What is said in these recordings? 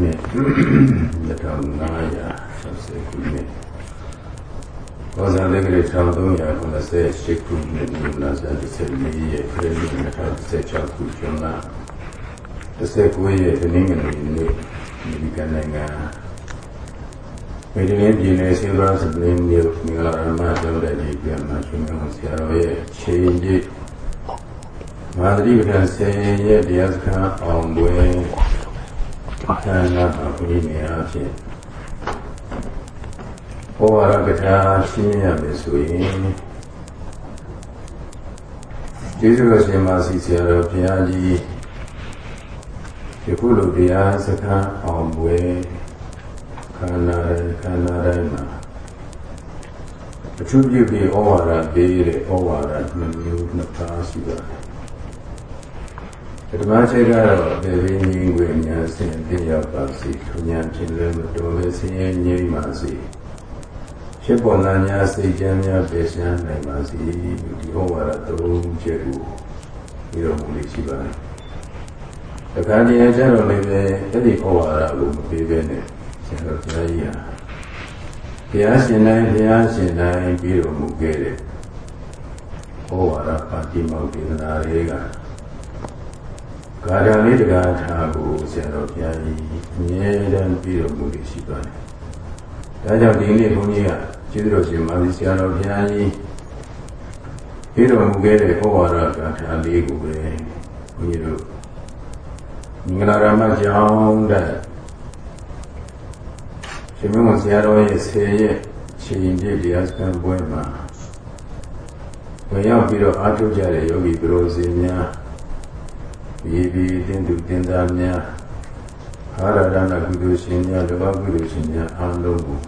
နှစ်2560ခုနှစ်ဘောဇာတက္ကရာ1398ခုနှစ်ဒီနာဇာ14ရက်ခရစ်နှစ်2016ခုကျွန်းလ19ရက်ဒီနေ့ငွေနေ့ဒီကနိုင်ငံမေဒီလင်းပြည်နယ်ဆေးဘာစပလင်းမြို့မင်္ဂလာရမကျောင်းတဲ့ဒီပြန်မှာရှင်မောင်ဆရာတော်ရဲ့ချိန်ကြီးမာသတိပဋ္ဌာန်ဆယ်ရက်တရားစခန်းအောင်ပွဲ ဌာနအခုဒီနေရာဖြင့်ဘောဝရကထာရှင်းရမယ်ဆိုရင်ကျေးဇူးတော်ရှင်မာစီဆရာတော်ဘုရားကြီးယခုလိုတရားစခန်းအောင်ပွဲခန္ဓာခန္ဓာတိုင်းမှာအထူးပြုပြီးဩဝါဒပေးတဲ့ဩဝါဒနှစ်မျိုးနှစ်ပါးရှိပါတယ် ဓမ္မချက်ကတော့ဒေဝီငြိမ်းွယ်ညာစင်ပြရောက်ပါစေသူညာဖြစ်လည်းမတော်ပဲဆင်းရဲငြိမ်းပါစေဖြစ်ပေါ်လာညာစိတ်ကြမ်းများပယ်ရှင်းနိုင်ပါစေဒီဩဝါဒသုံးချက်ကိုပြီးတော်မူလေးရှိပါတယ်တခါတည်းကျတော့လည်းအဲ့ဒီဩဝါဒကိုမပေးဘဲနဲ့ဆရာတော်ဘုရားကြီးဟာဘုရားရှင်တိုင်းဘုရားရှင်တိုင်းပြီးတော်မူခဲ့တဲ့ဩဝါဒပါတိမောက်ဒေသနာတွေက ကာရလေးတကားထားကိုဆရာတော်ဘုရားကြီးအမြဲတမ်းပြီးတော်မူလို့ရှိပါတယ်။ဒါကြောင့်ဒီနေ့ဘုန်းကြီးကကျေးဇူးတော်ရှင်မာသီဆရာတော်ဘုရားကြီးပြီးတော်မူခဲ့တဲ့ဩဝါဒကာထာလေးကိုပဲဘုန်းကြီးတို့မင်္ဂလာရမကျောင်းတဲ့ရှင်မဆရာတော်ရဲ့ဆယ်ရဲ့ချိန်ပြည့်တရားစခန်းပွဲမှာဝင်ရောက်ပြီးတော့အားထုတ်ကြတဲ့ယောဂီပရိုဇင်များ ယေဘီတင်သူတင်သားများအာရဒနာကုသိုလ်ရှင်များလောဘကုသိုလ်ရှင်များအားလုံးကို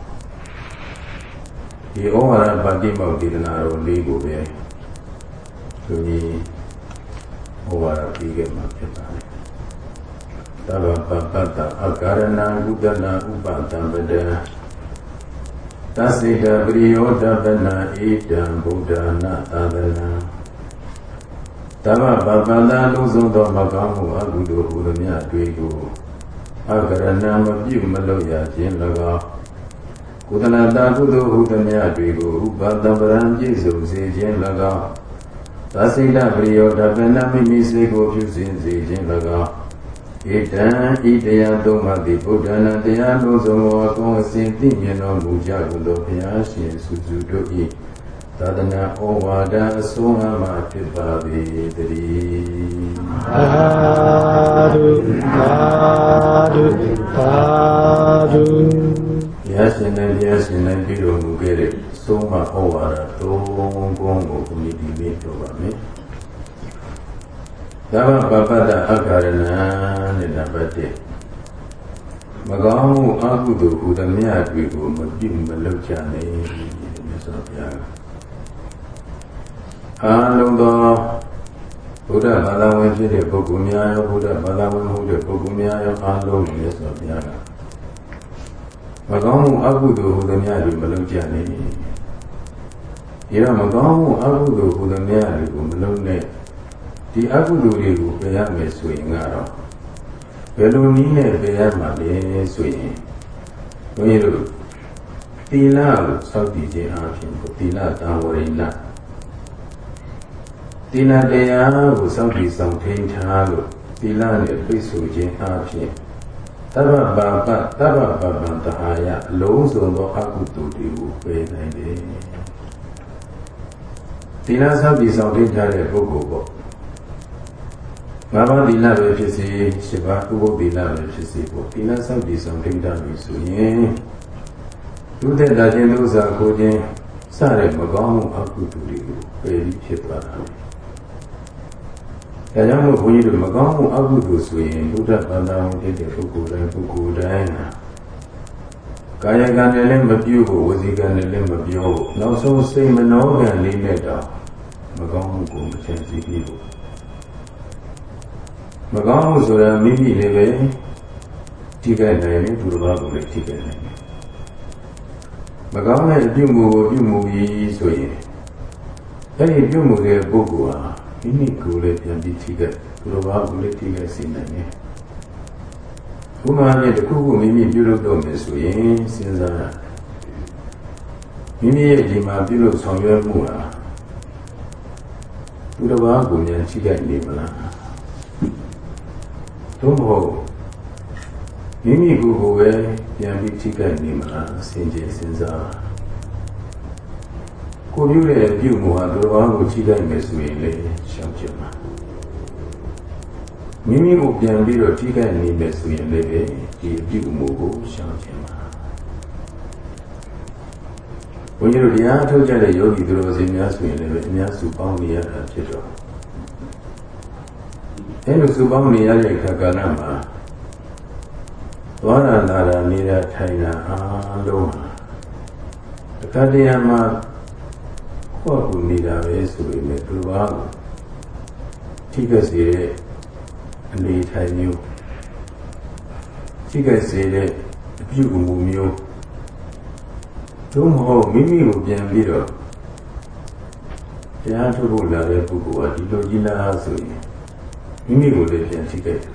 ဒီဩဝါဒပါတိမောက်ဒေသနာတော်လေးကိုပဲသူကြီးဩဝါဒပြီးခဲ့မှာဖြစ်ပါတယ်သဗ္ဗပပတ္တအကာရဏဥဒနာဥပတံပဒံသစ္စေတပရိယောတပနာဣတံဗုဒ္ဓနာသာသနာ တမ္မပပန္တလုံးစုံသောမကောင်းမှုအကုသိုလ်ဟူသည်များတွေ့ကိုအကရဏမပြုမလို့ရခြင်း၎င်းကုသလတာကုသိုလ်ဟူသည်များတွေ့ကိုဥပတံပရံပြည့်စုံစေခြင်း၎င်းသစိတပရိယောတပနာမိမိစေကိုပြုစဉ်စေခြင်း၎င်းဣတံဤတရားသုံးပါးသည်ဗုဒ္ဓနာတရားလုံးစုံသောအကောင်းအစဉ်သိမြင်တော်မူကြကုန်သောဘုရားရှင်စုစုတို့၏ သာသနာဩဝါဒအဆုံးအမဖြစ်ပါပေတည်းသာဓုသာဓုသာဓုဘုရားရှင်နဲ့ဘုရားရှင်နဲ့ပြုတော်မူခဲ့တဲ့သုံးမဩဝါဒသုံးခုကိုဘုရားဒီနေ့ပြောပါမယ်သဗ္ဗပပတ္တအခါရဏနဲ့နံပါတ်1မကောင်းမှုအကုသိုလ်ဟူသမျှတွေကိုမပြုမလုပ်ကြနဲ့မြတ်စွာဘုရား အားလုံးသောဘုရားဘာသာဝင်ဖြစ်တဲ့ပုဂ္ဂိုလ်များရောဘုရားဘာသာဝင်မဟုတ်တဲ့ပုဂ္ဂိုလ်များရောအားလုံးမြတ်စွာဘုရားကမကောင်းမှုအကုသိုလ်ဟူသမျှတွေမလုပ်ကြနဲ့ဒီတော့မကောင်းမှုအကုသိုလ်ဟူသမျှတွေကိုမလုပ်နဲ့ဒီအကုသိုလ်တွေကိုပယ်ရမယ်ဆိုရင်ကတော့ဘယ်လိုနည်းနဲ့ပယ်ရမှာလဲဆိုရင်ဘုန်းကြီးတို့သီလကိုစောင့်တည်ခြင်းအပြင်သီလတံဝရိဏ သီလတရားကိုစောင့်တည်ဆောင်ထိန်ထားလို့သီလနဲ့ပြည့်စုံခြင်းအပြင်တဗ္ဗပါပတဗ္ဗပပံတဟာယအလုံးစုံသောအကုသိုလ်တွေကိုပယ်နိုင်တယ်သီလစောင့်တည်ဆောင်ထိန်ထားတဲ့ပုဂ္ဂိုလ်ပေါ့ငါးပါးသီလပဲဖြစ်စေရှစ်ပါးဥပုသ္သီလပဲဖြစ်စေပေါ့သီလစောင့်တည်ဆောင်ထိန်ထားပြီဆိုရင်လူသက်တာချင်းလူစားကိုချင်းစတဲ့မကောင်းမှုအကုသိုလ်တွေကိုပယ်ပြီးဖြစ်သွားတာ။ ဒါကြောင့်မို့ဘုန်းကြီးတို့မကောင်းမှုအကုသိုလ်ဆိုရင်ဘုရားဘာသာဝင်ဖြစ်တဲ့ပုဂ္ဂိုလ်တိုင်းပုဂ္ဂိုလ်တိုင်းကာယကံနဲ့လည်းမပြုဖို့ဝစီကံနဲ့လည်းမပြောဖို့နောက်ဆုံးစိတ်မနှောကံလေးနဲ့တော့မကောင်းမှုကိုမချင်စီပြီးဖို့မကောင်းမှုဆိုတာမိမိလည်းပဲထိခိုက်နိုင်တယ်သူတစ်ပါးကိုလည်းထိခိုက်နိုင်တယ်မကောင်းတဲ့အပြုမှုကိုပြုမှုပြီးဆိုရင်အဲ့ဒီပြုမှုတဲ့ပုဂ္ဂိုလ်ဟာ မိမိကိုယ်လည်းပြန်ပြီးထိခိုက်သူတစ်ပါးကိုလည်းထိခိုက်စေနိုင်တယ်ဥမာနဲ့တခုခုမိမိပြုလုပ်တော့မယ်ဆိုရင်စဉ်းစားမိမိရဲ့ဒီမှာပြုလုပ်ဆောင်ရွက်မှုဟာသူတစ်ပါးကိုမြန်ချိခိုက်နေမလားသို့မဟုတ်မိမိကိုယ်ကိုပဲပြန်ပြီးချိခိုက်နေမလားစဉ်းကျင်စဉ်းစား ကိုပြုတဲ့ပြုမှုဟာသူတစ်ပါးကိုချိခိုက်မယ်ဆိုရင်လေရှောင်ကြမှာမိမိကိုပြန်ပြီးတော့ထိခိုက်နေမယ်ဆိုရင်လည်းဒီအပြုအမူကိုရှောင်ကျင်ပါဘုန်းကြီးတို့တရားထုတ်ကြတဲ့ယောဂီသူတော်စင်များဆိုရင်လည်းအများစုပေါင်းနေရတာဖြစ်တော့အဲလိုစုပေါင်းနေရတဲ့အခါကဏ္ဍမှာသွားရလာတာနေတာထိုင်တာအားလုံးတခါတည်းမှာ ကိုယ့်ကိုနေတာပဲဆိုရင်လည်းသူဘာကိုထိခိုက်စေတဲ့အနေထိုင်မျိုးထိခိုက်စေတဲ့အပြုအမူမျိုးသို့မဟုတ်မိမိကိုပြန်ပြီးတော့တရားထုတ်ဖို့လာတဲ့ပုဂ္ဂိုလ်ကဒီလိုကြီးလားဆိုရင်မိမိကိုလည်းပြန်ထိခိုက်တယ်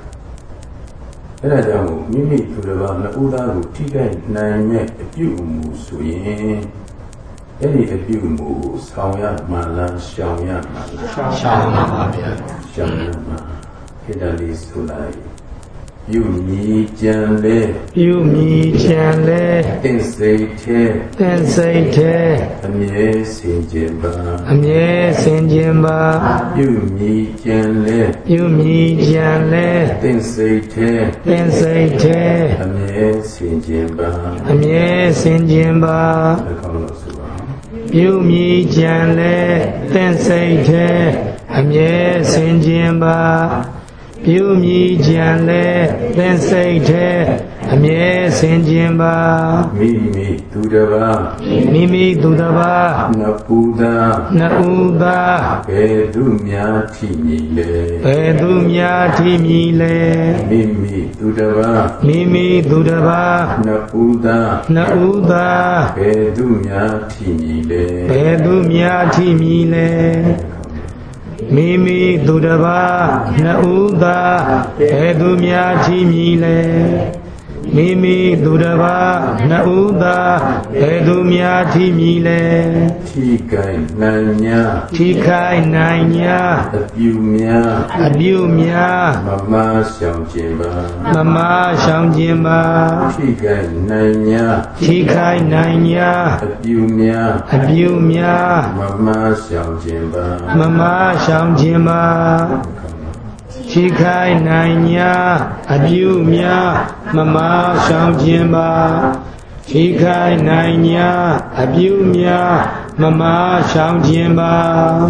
အဲဒါကြောင့်မိမိသူတစ်ပါးနှစ်ဦးသားကိုထိခိုက်နိုင်မဲ့အပြုအမူဆိုရင် အဲ့ဒီအပြုအမူကိုဆောင်ရမှလားရှောင်ရမှလားရှောင်ပါပါဗျာရှောင်ရမှခေတ္တလေးဆိုလိုက်ပြုမြည်ကြံလေပြုမြည်ကြံလေသင်စိတ်သေးသင်စိတ်သေးအမြဲစင်ကြင်ပါအမြဲစင်ကြင်ပါပြုမြည်ကြံလေပြုမြည်ကြံလေသင်စိတ်သေးသင်စိတ်သေးအမြဲစင်ကြင်ပါအမြဲစင်ကြင်ပါခေါင်းလို့ဆို ပါပြုမြည်ကြံလေသင်စိတ်သေးအမြဲစင်ကြင်ပါ ပြုမြည်ကြံလဲသင်စိတ်သေး အမြဲဆင်ခြင်းပါမိမိသူတပါမိမိသူတပါနပူသာနဥသာဘယ်သူများထိမြည်လဲဘယ်သူများထိမြည်လဲမိမိသူတပါမိမိသူတပါနပူသာနဥသာဘယ်သူများထိမြည်လဲဘယ်သူများထိမြည်လဲမိမိသူတပါနှစ်ဦးသာဘယ်သူများချီးမြည်လဲ မိမိသူတပါနှစ်ဦးသာဘယ်သူများထိမိလဲထိခိုင်နိုင်ညာထိခိုင်နိုင်ညာအပြူများအပြူများမမရှောင်ခြင်းပါမမရှောင်ခြင်းပါထိခိုင်နိုင်ညာထိခိုင်နိုင်ညာအပြူများအပြူများမမရှောင်ခြင်းပါမမရှောင်ခြင်းပါ ထိခိုက်နိုင်ညာအပြုများမမဆောင်ခြင်းပါထိခိုက်နိုင်ညာအပြုများမမဆောင်ခြင်းပါ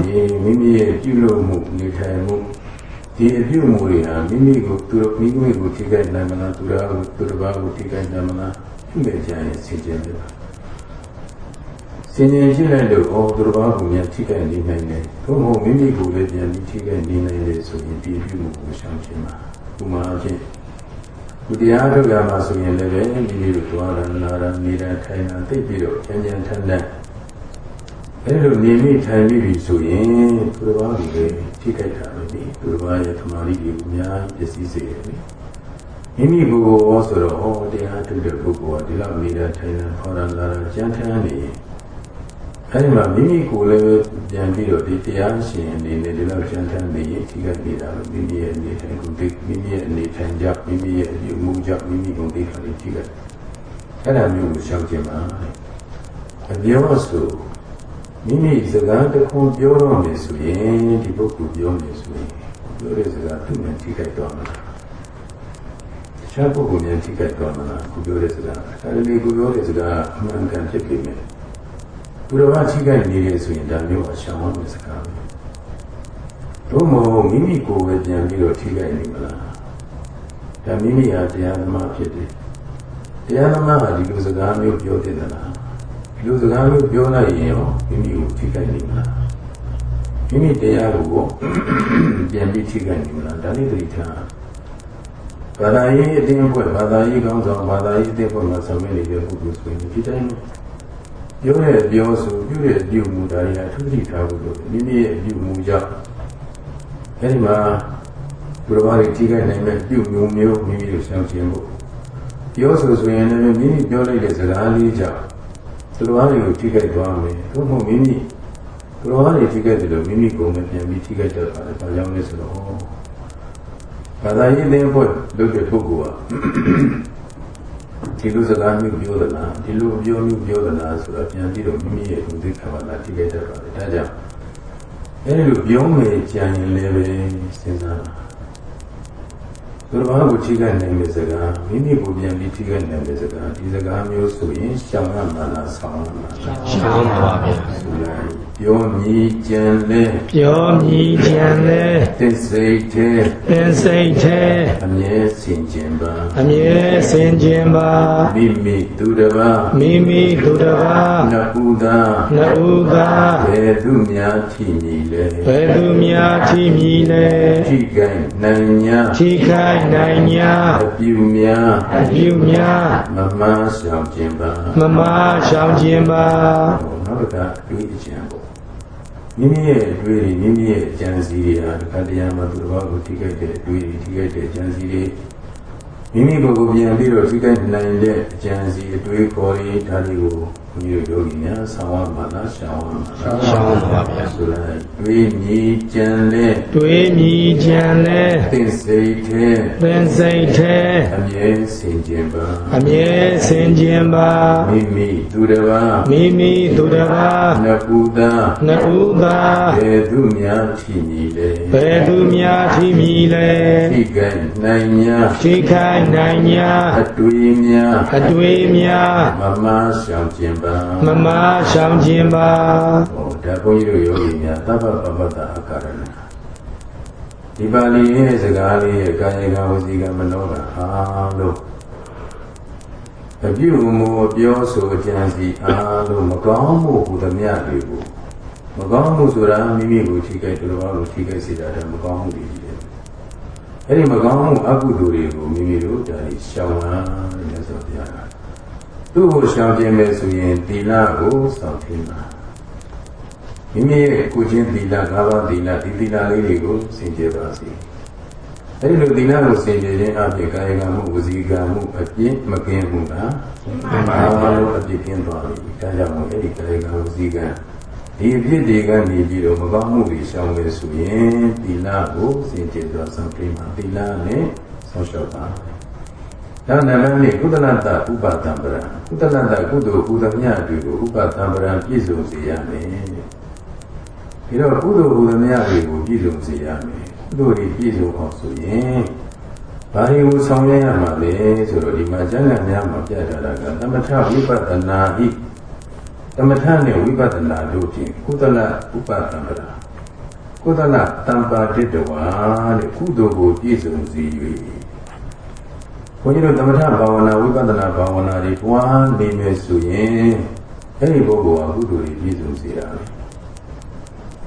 ဒီမိမိရဲ့ပြုလုပ်မှုနေထိုင်မှုဒီအပြုမှုတွေဟာမိမိကိုသူမိမိကိုထိခိုက်နိုင်မလားသူတော်ကိုသူတော်ဘာကိုထိခိုက်နိုင်မလားပြုနေကြရင်ဆင်ခြင်တယ် စင်ရင်ရှိလိုက်လို့အော်သူတော်ဘာကိုများထိခိုက်နေနိုင်တယ်သို့မဟုတ်မိမိကိုလည်းပြန်ပြီးထိခိုက်နေနိုင်တယ်ဆိုရင်ဒီပြုမှုကိုရှောင်ခြင်းပါဥမာအဖြစ်ဒီတရားထုတ်ရမှာဆိုရင်လည်းမိမိတို့သွားရနာရနေတာထိုင်တာသိပြီးတော့ဉာဏ်ဉာဏ်ထက်တဲ့အဲလိုနေမိထိုင်ပြီးပြီဆိုရင်သူတော်ဘာကိုလည်းထိခိုက်တာပဲဒီသူတော်ဘာရဲ့သမာဓိကိုအများကြီးပျက်စီးစေတယ်မိမိကိုယ်ကိုဆိုတော့ဟောတရားထုတ်တဲ့ပုဂ္ဂိုလ်ကဒီလောက်နေတာထိုင်တာခေါ်တာလာတာကြမ်းထမ်းနေရင် အဲဒီမှာမိမိကိုယ်လည်းပြန်ပြီးတော့ဒီတရားရှင်အနေနဲ့ဒီလောက်ကျမ်းထမ်းနေရင်ထိခိုက်နေတာလို့မိမိရဲ့အနေထိုင်ကိုဒီမိမိရဲ့အနေထိုင်ကြောင့်မိမိရဲ့အပြုမူကြောင့်မိမိကိုဒီခါလေးထိခိုက်အဲ့ဒါမျိုးကိုရှောင်ကျင်ပါအပြောဆိုမိမိစကားတစ်ခုပြောတော့မယ်ဆိုရင်ဒီပုဂ္ဂိုလ်ပြောမယ်ဆိုရင်ပြောတဲ့စကားသူ့နဲ့ထိခိုက်တော့မှာရှားပုဂ္ဂိုလ်များထိခိုက်တော့မှာကိုပြောတဲ့စကားအဲဒီကိုပြောတဲ့စကားအမှန်ကန်ဖြစ်ပြီမယ် သူတော်ဘာချိခိုက်နေရဆိုရင်ဒါမျိုးအရှောင်အောင်စကားပဲတို့မဟုတ်မိမိကိုယ်ပဲပြန်ပြီးတော့ထိခိုက်နေမလားဒါမိမိဟာတရားသမားဖြစ်တယ်တရားသမားဟာဒီလိုစကားမျိုးပြောတဲ့သလားဒီလိုစကားမျိုးပြောလိုက်ရင်ရောမိမိကိုထိခိုက်နေမလားမိမိတရားကိုပြန်ပြီးထိခိုက်နေမလားဒါလေးတတိထားဘာသာရေးအတင်းအဖွဲ့ဘာသာရေးကောင်းဆောင်ဘာသာရေးအတင်းအဖွဲ့မှာဆောင်ရွက်နေတဲ့ပုဂ္ဂိုလ်ဆိုရင်ဒီတိုင်း ပြောတဲ့ပြောဆိုပြုတဲ့အပြုမူဒါတွေအထူးသတိထားဖို့လို့မိမိရဲ့အပြုမူကြောင့်အဲဒီမှာဘုရားဘာတွေထိခိုက်နိုင်မဲ့ပြုမျိုးမျိုးမိမိတို့ဆောင်ကျင်ဖို့ပြောဆိုဆိုရင်လည်းမိမိပြောလိုက်တဲ့စကားလေးကြောင့်သူတော်ဘာတွေကိုထိခိုက်သွားမယ်သို့မဟုတ်မိမိသူတော်ဘာတွေထိခိုက်တယ်လို့မိမိကိုယ်နဲ့ပြန်ပြီးထိခိုက်တတ်ပါတယ်။ဘာကြောင့်လဲဆိုတော့ဘာသာရေးသင်ဖို့လုပ်တဲ့ပုဂ္ဂိုလ်က ဒီလိုစကားမျိုးပြောသလားဒီလိုပြောမျိုးပြောသလားဆိုတော့ပြန်ပြီးတော့မိမိရဲ့ဥသိက္ခာလာထိခိုက်တတ်ပါတယ်။ဒါကြောင့်အဲဒီလိုပြောမယ်ကြံရင်လည်းပဲစဉ်းစား သူတော်ဘာကိုထိခိုက်နိုင်တဲ့စကားမိမိကိုပြန်ပြီးထိခိုက်နိုင်တဲ့စကားဒီစကားမျိုးဆိုရင်ရှောင်ရမှာလားဆောင်းရမှာလားရှောင်းပါဗျာဆိုလိုက်ပြောမြည်ကြံလဲပြောမြည်ကြံလဲသစ္စိတ်ထဲသင်စိတ်ထဲအမြဲစင်ကြင်ပါအမြဲစင်ကြင်ပါမိမိသူတစ်ပါးမိမိသူတစ်ပါးနဥသာနှစ်ဦးသာဘယ်သူများထိမည်လဲဘယ်သူများထိမြည်လဲထိကိုင်နိုင်ညာထိခိုက်နိုင်ညာအပြူများအပြုများမမဆောင်ခြင်းပါမမရှောင်ခြင်းပါနောက်တစ်ခါတွေးကြံပေါ့မိမိရဲ့အတွေးတွေမိမိရဲ့အကြံစီတွေဟာတစ်ခါတည်းမှာသူတစ်ပါးကိုထိခိုက်တဲ့အတွေးတွေထိခိုက်တဲ့အကြံစီတွေမိမိကိုယ်ကိုပြန်ပြီးတော့ထိခိုက်နိုင်တဲ့အကြံစီအတွေးခေါ်တွေဒါတွေကိုဘုရားယောဂီများဆောင်းရမှာလားရှောင်းရမှာလားရှောင်းပါဗျာဆိုလိုက်တွေးမြည်ကြံလဲတွေးမြည်ကြံလဲသင်စိတ်ထဲသင်စိတ်ထဲအမြဲစင်ကြင်ပါအမြဲစင်ခြင်းပါမိမိသူတစ်ပါးမိမိသူတစ်ပါးနပူသာနှစ်ဦးသာဘယ်သူများထိမည်လဲဘယ်သူများထိမြည်လဲထိကဲနိုင်ညာထိခိုက်နိုင်ညာအတွေ့များအတွေ့များမမရှောင်ခြင်းပါမမရှောင်ခြင်းပါဟောဒါဘုန်းကြီးတို့ယောဂီများသဗ္ဗပပတ္တအကာရဏဒီပါဠိရဲ့စကားလေးရဲ့ကာယကဝစီကမနောကအားလုံးအပြုမှုအပြောဆိုကြံစီအားလုံးမကောင်းမှုဟူသည်များတွေကိုမကောင်းမှုဆိုတာမိမိကိုထိခိုက်သူတစ်ပါးကိုထိခိုက်စေတာတည်းမကောင်းမှုတွေကြီးတယ်အဲ့ဒီမကောင်းမှုအကုသိုလ်တွေကိုမိမိတို့ဒါတွေရှောင်ရတဲ့မြတ်စွာဘုရားက သူ့ကိုရှောင်ခြင်းပဲဆိုရင်သီလကိုစောင့်ထိမှာမိမိရဲ့ကိုယ်ချင်းသီလ၅ပါးသီလဒီသီလလေးတွေကိုစင်ကြယ်ပါစေအဲဒီလိုသီလကိုစင်ကြယ်ခြင်းအပြင်ကာယကမှုဝစီကမှုအပြစ်မကင်းမှုကအားလုံးအပြစ်ကင်းသွားပြီဒါကြောင့်မို့အဲဒီကာယကဝစီကဒီအပြစ်တွေကနေပြီးတော့မကောင်းမှုတွေရှောင်လို့ဆိုရင်သီလကိုစင်ကြယ်စွာဆောင်ပြမှာသီလနဲ့ဆောက်ရှောက်ပါ ဒါနမနဲ့ကုသလတ္တဥပတံပရံကုသလတ္တကုသိုလ်ကုသမြတ်တွေကိုဥပတံပရံပြည့်စုံစေရမယ်ဒီတော့ကုသိုလ်ကုသမြတ်တွေကိုပြည့်စုံစေရမယ်ကုသိုလ်တွေပြည့်စုံအောင်ဆိုရင်ဘာတွေကိုဆောင်ရွက်ရမှာလဲဆိုတော့ဒီမှာကျမ်းဂန်များမှာပြထားတာကသမထဝိပဿနာဟိသမထနဲ့ဝိပဿနာတို့ဖြင့်ကုသလဥပတံပရံကုသလတံပါတိတဝါတဲ့ကုသိုလ်ကိုပြည့်စုံစေ၍ ဘုန်းကြီးတို့သမထဘာဝနာဝိပဿနာဘာဝနာတွေပွားနေမယ်ဆိုရင်အဲ့ဒီပုဂ္ဂိုလ်ဟာကုသိုလ်တွေပြည့်စုံစေတာပဲ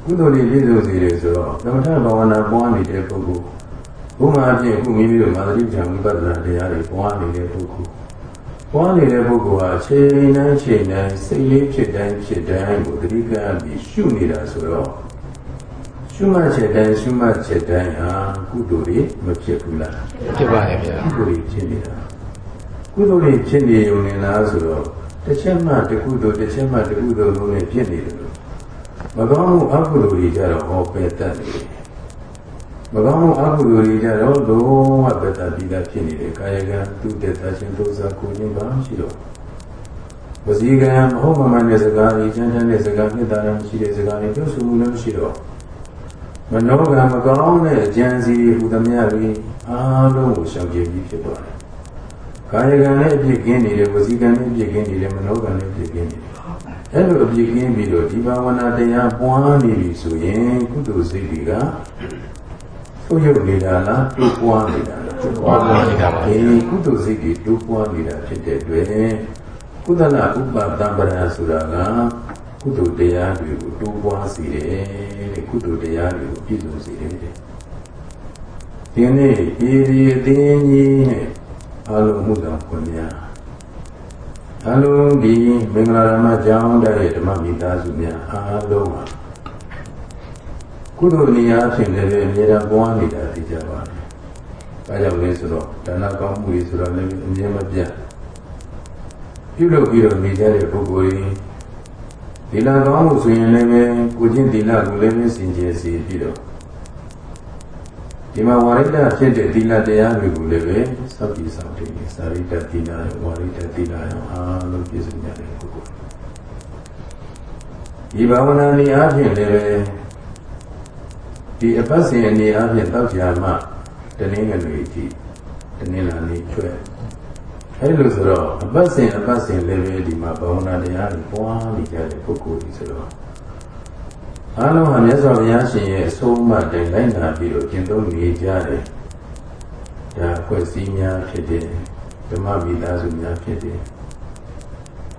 ကုသိုလ်တွေပြည့်စုံစေတယ်ဆိုတော့သမထဘာဝနာပွားနေတဲ့ပုဂ္ဂိုလ်ဘုမာအဖြစ်ခုမိမိတို့မာသတိဉာဏ်ဝိပဿနာတရားတွေပွားနေတဲ့ပုဂ္ဂိုလ်ပွားနေတဲ့ပုဂ္ဂိုလ်ဟာချိန်တိုင်းချိန်တိုင်းစိတ်လေးဖြစ်တိုင်းဖြစ်တိုင်းကိုတတိကံပြီးရှုနေတာဆိုတော့ ရှုမှတ်ချက်တိုင်းရှုမှတ်ချက်တိုင်းဟာကုသိုလ်တွေမဖြစ်ဘူးလားဖြစ်ပါရဲ့ဗျာကုသိုလ်တွေဖြစ်နေတာကုသိုလ်တွေဖြစ်နေုံနဲ့လားဆိုတော့တစ်ချက်မှတစ်ခုသို့တစ်ချက်မှတစ်ခုသို့လုံးနဲ့ဖြစ်နေတယ်လို့မကောင်းမှုအကုသိုလ်တွေကြတော့ဟောပယ်တတ်နေတယ်မကောင်းမှုအကုသိုလ်တွေကြတော့လုံးဝပယ်တတ်ပြီးသားဖြစ်နေတယ်ကာယကံသူတည်တတ်ခြင်းဒုစရကိုခြင်းပါရှိတော့ဝစီကံမဟုတ်မမှန်တဲ့စကားတွေချမ်းချမ်းတဲ့စကားမြတ်တာမရှိတဲ့စကားတွေပြောဆိုမှုလည်းမရှိတော့ မနောကံမကောင်းတဲ့အကြံစီဟူသမျှတွေအားလုံးကိုရှောင်ကျဉ်ပြီးဖြစ်သွားတယ်။ကာယကံနဲ့အပြစ်ကင်းနေတယ်ဝစီကံနဲ့အပြစ်ကင်းနေတယ်မနောကံနဲ့အပြစ်ကင်းနေတယ်။အဲ့လိုအပြစ်ကင်းပြီးတော့ဒီဘာဝနာတရားပွားနေပြီဆိုရင်ကုသိုလ်စိတ်တွေကသို့ရုပ်နေတာလားတိုးပွားနေတာလားပွားနေတာပါအေးကုသိုလ်စိတ်တွေတိုးပွားနေတာဖြစ်တဲ့အတွက်ကုသလဥပတံပရဆိုတာက ကုသိုလ်တရားတွေကိုတိုးပွားစေတယ်တဲ့ကုသိုလ်တရားတွေကိုပြည့်စုံစေတယ်တဲ့ဒီနေ့ဤဒီအသိဉာဏ်ကြီးနဲ့အလုံးမှုဆောင်ခွင့်များအလုံးဒီမင်္ဂလာဓမ္မကျောင်းတဲ့ဓမ္မမိသားစုများအားလုံးပါကုသိုလ်နေရာအဖြစ်လည်းပဲအမြဲတမ်းပွားနေတာသိကြပါမယ်ဒါကြောင့်လဲဆိုတော့ဒါနကောင်းမှုတွေဆိုတော့လည်းအမြဲမပြတ်ပြုလုပ်ပြီးတော့နေကြတဲ့ပုဂ္ဂိုလ်တွေ ဒီလကောင်းမှုဆိုရင်လည်းကိုချင်းဒီလကိုလည်းစင်ကြယ်စီပြီးတော့ဒီမှာဝါရိတဖြစ်တဲ့သီလတရားတွေကိုလည်းပဲစောင့်ကြည့်ဆောင်တည်စာရိတ္တသီလရောဝါရိတသီလရောအားလုံးပြည့်စုံကြတဲ့ပုဂ္ဂိုလ်ဒီဘာဝနာနည်းအားဖြင့်လည်းပဲဒီအပတ်စဉ်အနေအားဖြင့်တောက်ကြမှတနည်းငယ်တွေအထိတနည်းလာနေချွဲ အဲဒီလိုဆိုတော့အပတ်စဉ်အပတ်စဉ်လည်းပဲဒီမှာဘာဝနာတရားတွေပွားနေကြတဲ့ပုဂ္ဂိုလ်ကြီးဆိုတော့အားလုံးဟာမြတ်စွာဘုရားရှင်ရဲ့အဆုံးအမတိုင်လိုက်နာပြီးတော့ကျင့်သုံးနေကြတယ်ဒါဖွဲ့စည်းများဖြစ်တယ်ဓမ္မမိသားစုများဖြစ်တယ်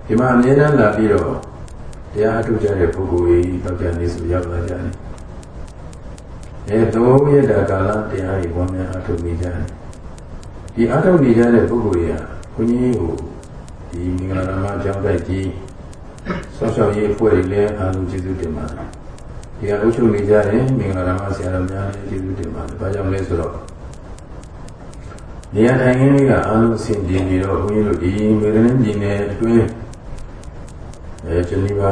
ဒီမှာအမြဲတမ်းလာပြီးတော့တရားအထုတ်ကြတဲ့ပုဂ္ဂိုလ်ကြီးတောက်ကြနေဆိုရောက်လာကြတယ်အဲသုံးရတာကာလတရားတွေဘောများအထုတ်နေကြတယ်ဒီအထုတ်နေကြတဲ့ပုဂ္ဂိုလ်ကြီးက ဘုန်းကြီးကိုဒီမင်္ဂလာဓမ္မအကြောင်းတိုက်ကြီးဆောက်ရှောက်ရေးအဖွဲ့တွေလည်းအားလုံးကျေးဇူးတင်ပါတယ်ဒီအထုတ်ချုပ်နေကြရင်မင်္ဂလာဓမ္မဆရာတော်များလည်းကျေးဇူးတင်ပါတယ်ဘာကြောင့်လဲဆိုတော့နေရာတိုင်းရင်းလေးကအားလုံးအဆင်ပြေနေတော့ဘုန်းကြီးတို့ဒီမေရင်းပြည်နယ်အတွင်းအဲဂျနီဗာ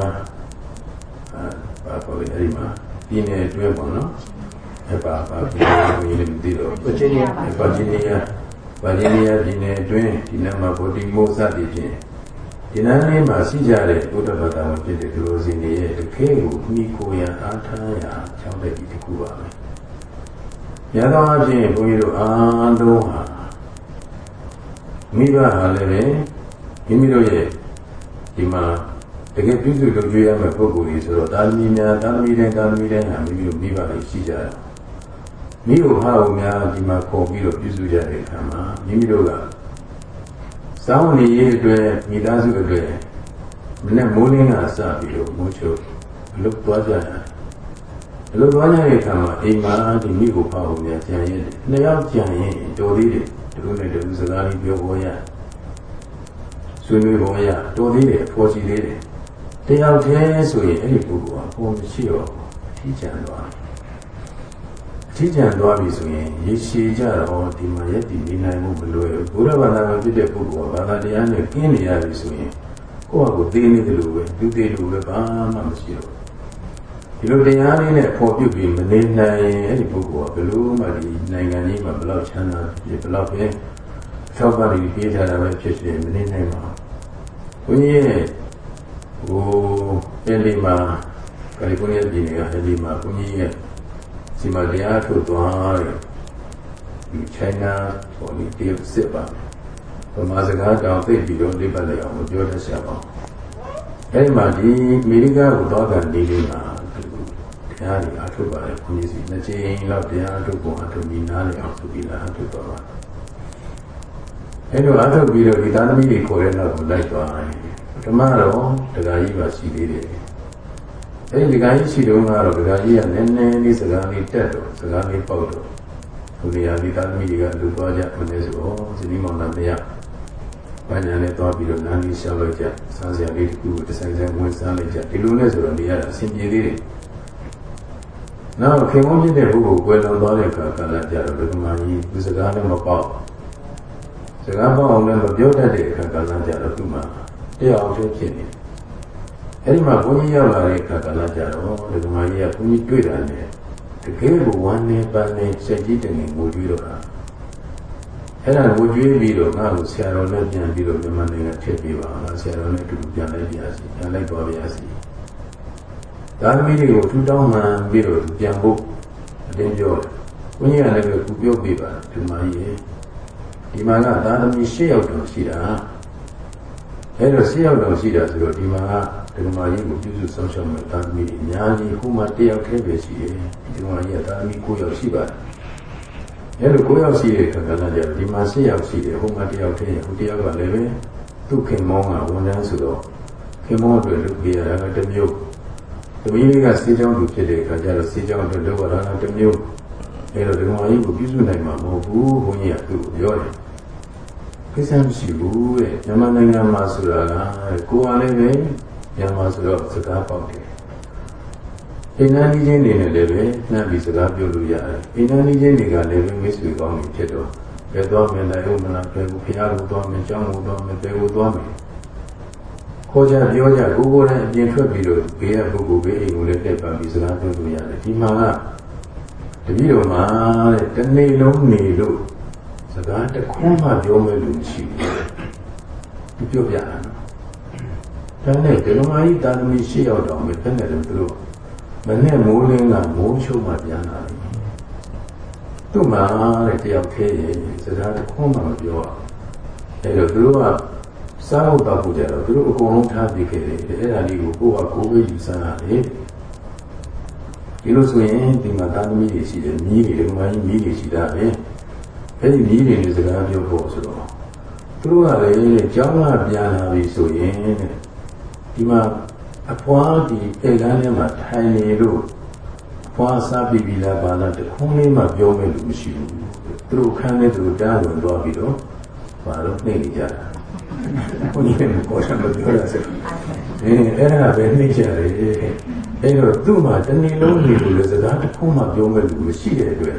အာဘာပေါ်လဲအဲ့ဒီမှာပြည်နယ်အတွင်းပေါ့နော်အဲပါပါပြည်နယ်ဘုန်းကြီးလည်းမသိတော့ဗာဂျီးနီးယားဗာဂျီးနီးယား ဗာဂျီးနီးယားပြည်နယ်အတွင်းဒီနမှာဗိုလ်တီမိုးစသည်ဖြင့်ဒီနန်းလေးမှာရှိကြတဲ့ဘုဒ္ဓဘာသာဝင်ဖြစ်တဲ့သူတော်စင်တွေရဲ့တခဲကိုမိကိုရအားထားရာချောင်းတဲ့ဒီတစ်ခုပါပဲ။ညာတော်အချင်းဘုန်းကြီးတို့အားလုံးဟာမိဘဟာလည်းပဲမိမိတို့ရဲ့ဒီမှာတကယ်ပြုစုလုပ်ကြရမယ့်ပုဂ္ဂိုလ်ကြီးဆိုတော့တာသမီများတာသမီတိုင်းတာသမီတိုင်းဟာမိမိတို့မိဘတွေရှိကြတယ်။ မိဘဟာဦးများဒီမှာခေါ်ပြီးတော့ပြုစုကြတဲ့အခါမှာမိမိတို့ကစောင်းနေရေးအတွက်မိသားစုအတွက်မနဲ့မိုးလင်းကစပြီးတော့မိုးချုပ်အလုပ်သွားကြတယ်။အလုပ်သွားကြတဲ့အခါမှာအိမ်မှာဒီမိကိုဖောက်ဦးများကြံရင်နှစ်ယောက်ကြံရင်တော်သေးတယ်သူတို့နဲ့တူစကားလေးပြောပေါ်ရဆွေးနွေးပေါ်ရတော်သေးတယ်ဖော်စီသေးတယ်တယောက်တည်းဆိုရင်အဲ့ဒီပုဂ္ဂိုလ်ကပုံမရှိတော့အထီးကျန်သွားအထီး ကျန်သွားပြီဆိုရင်ရေရှည်ကြတော့ဒီမှာရက်တည်နေနိုင်မှုမလွယ်ဘူးဘုရားဘာသာမှာဖြစ်တဲ့ပုဂ္ဂိုလ်ကဘာသာတရားနဲ့ကျင်းနေရပြီဆိုရင်ကိုယ့်ဟာကိုယ်သိနေတယ်လို့ပဲသူသိလို့ပဲဘာမှမရှိတော့ဒီလိုတရားလေးနဲ့ပေါ်ပြုပြီးမနေနိုင်ရင်အဲ့ဒီပုဂ္ဂိုလ်ကဘယ်လိုမှဒီနိုင်ငံကြီးမှာဘယ်လောက်ချမ်းသာဖြစ်ဘယ်လောက်ပဲထောက်ပံ့ပြီးပြေးကြတာပဲဖြစ်ဖြစ်မနေနိုင်ပါဘူးဘုန်းကြီးရဲ့ဟိုအလီမာကယ်လီဖိုးနီးယားပြည်နယ်ကအလီမာဘုန်းကြီးရဲ့ စီမတရားထုတ်သွားတယ်ဒီချိုင်းနာပေါ်ဒီတရုတ်စစ်ပါဗမာစကားတောင်သိပြီးတော့လိပတ်လိုက်အောင်ပြောတတ်ရပါဘူးအဲဒီမှာဒီအမေရိကကိုသွားကန်နေလေးမှာတရားတွေအထုတ်ပါတယ်ဘုန်းကြီးစီနှစ်ကြိမ်လောက်တရားထုတ်ပုံအထုတ်ပြီးနားလည်အောင်ဆိုပြီးလာအထုတ်သွားပါတယ်အဲလိုအထုတ်ပြီးတော့ဒီသားသမီးတွေခေါ်တဲ့နောက်ကိုလိုက်သွားတယ်ဓမ္မတော့တရားကြီးပါရှိသေးတယ် အဲဒီတရားကြီးရှိတော့ကတော့တရားကြီးကနည်းနည်းလေးစကားလေးတက်တော့စကားလေးပေါက်တော့သူတွေကဒီသားသမီးတွေကလူသွားကြမနေဆိုတော့ဇနီးမောင်နှံမရဘာညာနဲ့သွားပြီးတော့နားလေးရှောက်လိုက်ကြဆန်းစရာလေးတစ်ခုကိုတစ်ဆိုင်ဆိုင်ဝင်စားလိုက်ကြဒီလိုနဲ့ဆိုတော့နေရတာအဆင်ပြေသေးတယ်နောက်ခင်မုန်းဖြစ်တဲ့ဘုကိုကွယ်လွန်သွားတဲ့အခါကာလကြတော့ဒုက္ခမကြီးသူစကားလည်းမပေါက်စကားပေါက်အောင်လည်းမပြောတတ်တဲ့အခါကာလကြတော့သူ့မှာတရားအောင်ဖြစ်ဖြစ်နေ အဲဒီမှာဘုန်းကြီးရောက်လာတဲ့အခါကာလကြတော့ဒုက္ခမကြီးကဘုန်းကြီးတွေ့တာနဲ့တကယ်ကိုဝမ်းနေပန်းနေစက်ကြီးတင်နေငိုကြွေးတော့တာအဲ့ဒါငိုကြွေးပြီးတော့ငါ့ကိုဆရာတော်နဲ့ပြန်ပြီးတော့မြန်မာနိုင်ငံထည့်ပေးပါငါဆရာတော်နဲ့အတူတူပြန်လိုက်ပါစီပြန်လိုက်သွားပါစီဒါသမီးတွေကိုထူတောင်းမှန်ပြီးတော့ပြန်ဖို့အတင်းပြောတယ်ဘုန်းကြီးကလည်းခုပြောပြပါဒီမှာကြီးဒီမှာကသာသမီ၈ယောက်တော့ရှိတာအဲ့တော့၈ယောက်တော့ရှိတာဆိုတော့ဒီမှာက ဒီမှာကြီးကိုပြုစုဆောင်ရှောက်မဲ့သာသမီတွေအများကြီးခုမှ၁ယောက်တည်းပဲရှိတယ်ဒီမှာကြီးကသာသမီ၉ယောက်ရှိပါတယ်အဲ့လို9ယောက်ရှိတဲ့ခါကလည်းကြဒီမှာ10ယောက်ရှိတယ်ဟိုမှာ1ယောက်တည်းဟို1ယောက်ကလည်းပဲသူ့ခင်မောင်းကဝန်ထမ်းဆိုတော့ခင်မောင်းအတွက်လုပ်ပြရတာကတစ်မျိုးသမီးလေးကစေးကြောင်းသူဖြစ်တဲ့အခါကျတော့စေးကြောင်းအတွက်လုပ်ရတာကတစ်မျိုးအဲ့တော့ဒီကောင်ကြီးကိုပြုစုနိုင်မှာမဟုတ်ဘူးဘုန်းကြီးကသူ့ကိုပြောတယ်ကိစ္စမရှိဘူးတဲ့မြန်မာနိုင်ငံမှာဆိုတာကကိုယ်ကလည်းပဲ မြန်မာဆိုတော့စကားပေါက်တယ်အိမ်နာကြီးချင်းတွေနဲ့လည်းပဲနှမ်းပြီးစကားပြောလို့ရတယ်အိမ်နာကြီးချင်းတွေကလည်းပဲမိတ်ဆွေကောင်းတွေဖြစ်တော့ဘယ်သွားမယ်လဲဥမလားဘယ်ကိုဖရားကိုသွားမယ်ကျောင်းကိုသွားမယ်ဘယ်ကိုသွားမယ်ခေါ်ကြပြောကြကိုကိုယ်တိုင်အပြင်ထွက်ပြီးတော့ဘေးကပုဂ္ဂိုလ်ဘေးအိမ်ကိုလည်းတက်ပံပြီးစကားပြောလို့ရတယ်ဒီမှာကတပည့်တော်မှာတဲ့တနေ့လုံးနေလို့စကားတစ်ခွန်းမှပြောမဲ့လို့မရှိဘူးပြောပြတာနော် ဒါနဲ့ဒီလိုမှဤတာသမီရှေ့ရောက်တော့မယ်ဘယ်နဲ့လဲသူတို့မနဲ့မိုးလင်းကမိုးချုံမှပြန်လာတယ်သူ့မှာတဲ့တယောက်သေးရင်စကားတစ်ခွန်းမှမပြောအဲ့တော့သူတို့ကစားဖို့တောက်ဖို့ကြတော့သူတို့အကုန်လုံးထားပြီးခဲ့တယ်အဲ့ဒါလေးကိုကိုယ့်ဟာကိုယ်ပဲယူဆရတယ်ဒီလိုဆိုရင်ဒီမှာတာသမီတွေရှိတယ်မြီးတွေဒီမှာမြီးတွေရှိတာပဲအဲ့ဒီမြီးတွေနဲ့စကားပြောဖို့ဆိုတော့သူတို့ကလည်းကျောင်းကပြန်လာပြီဆိုရင် ဒီမှာအဖွားဒီဧကန်းထဲမှာထိုင်နေလို့ဖွားစားပြီးပြီလားဘာလားတခုံးလေးမှပြောမဲ့လို့မရှိဘူးသူတို့ခန်းထဲသူတို့တားဝင်သွားပြီးတော့ဘာလို့နှိမ့်နေကြတာဘုန်းကြီးကပေါ်ဆံမပြောရစေအဲအဲ့ဒါပဲနှိမ့်ကြတယ်အဲ့တော့သူ့မှာတနေ့လုံးနေလို့လည်းစကားတစ်ခုမှပြောမဲ့လို့မရှိတဲ့အတွက်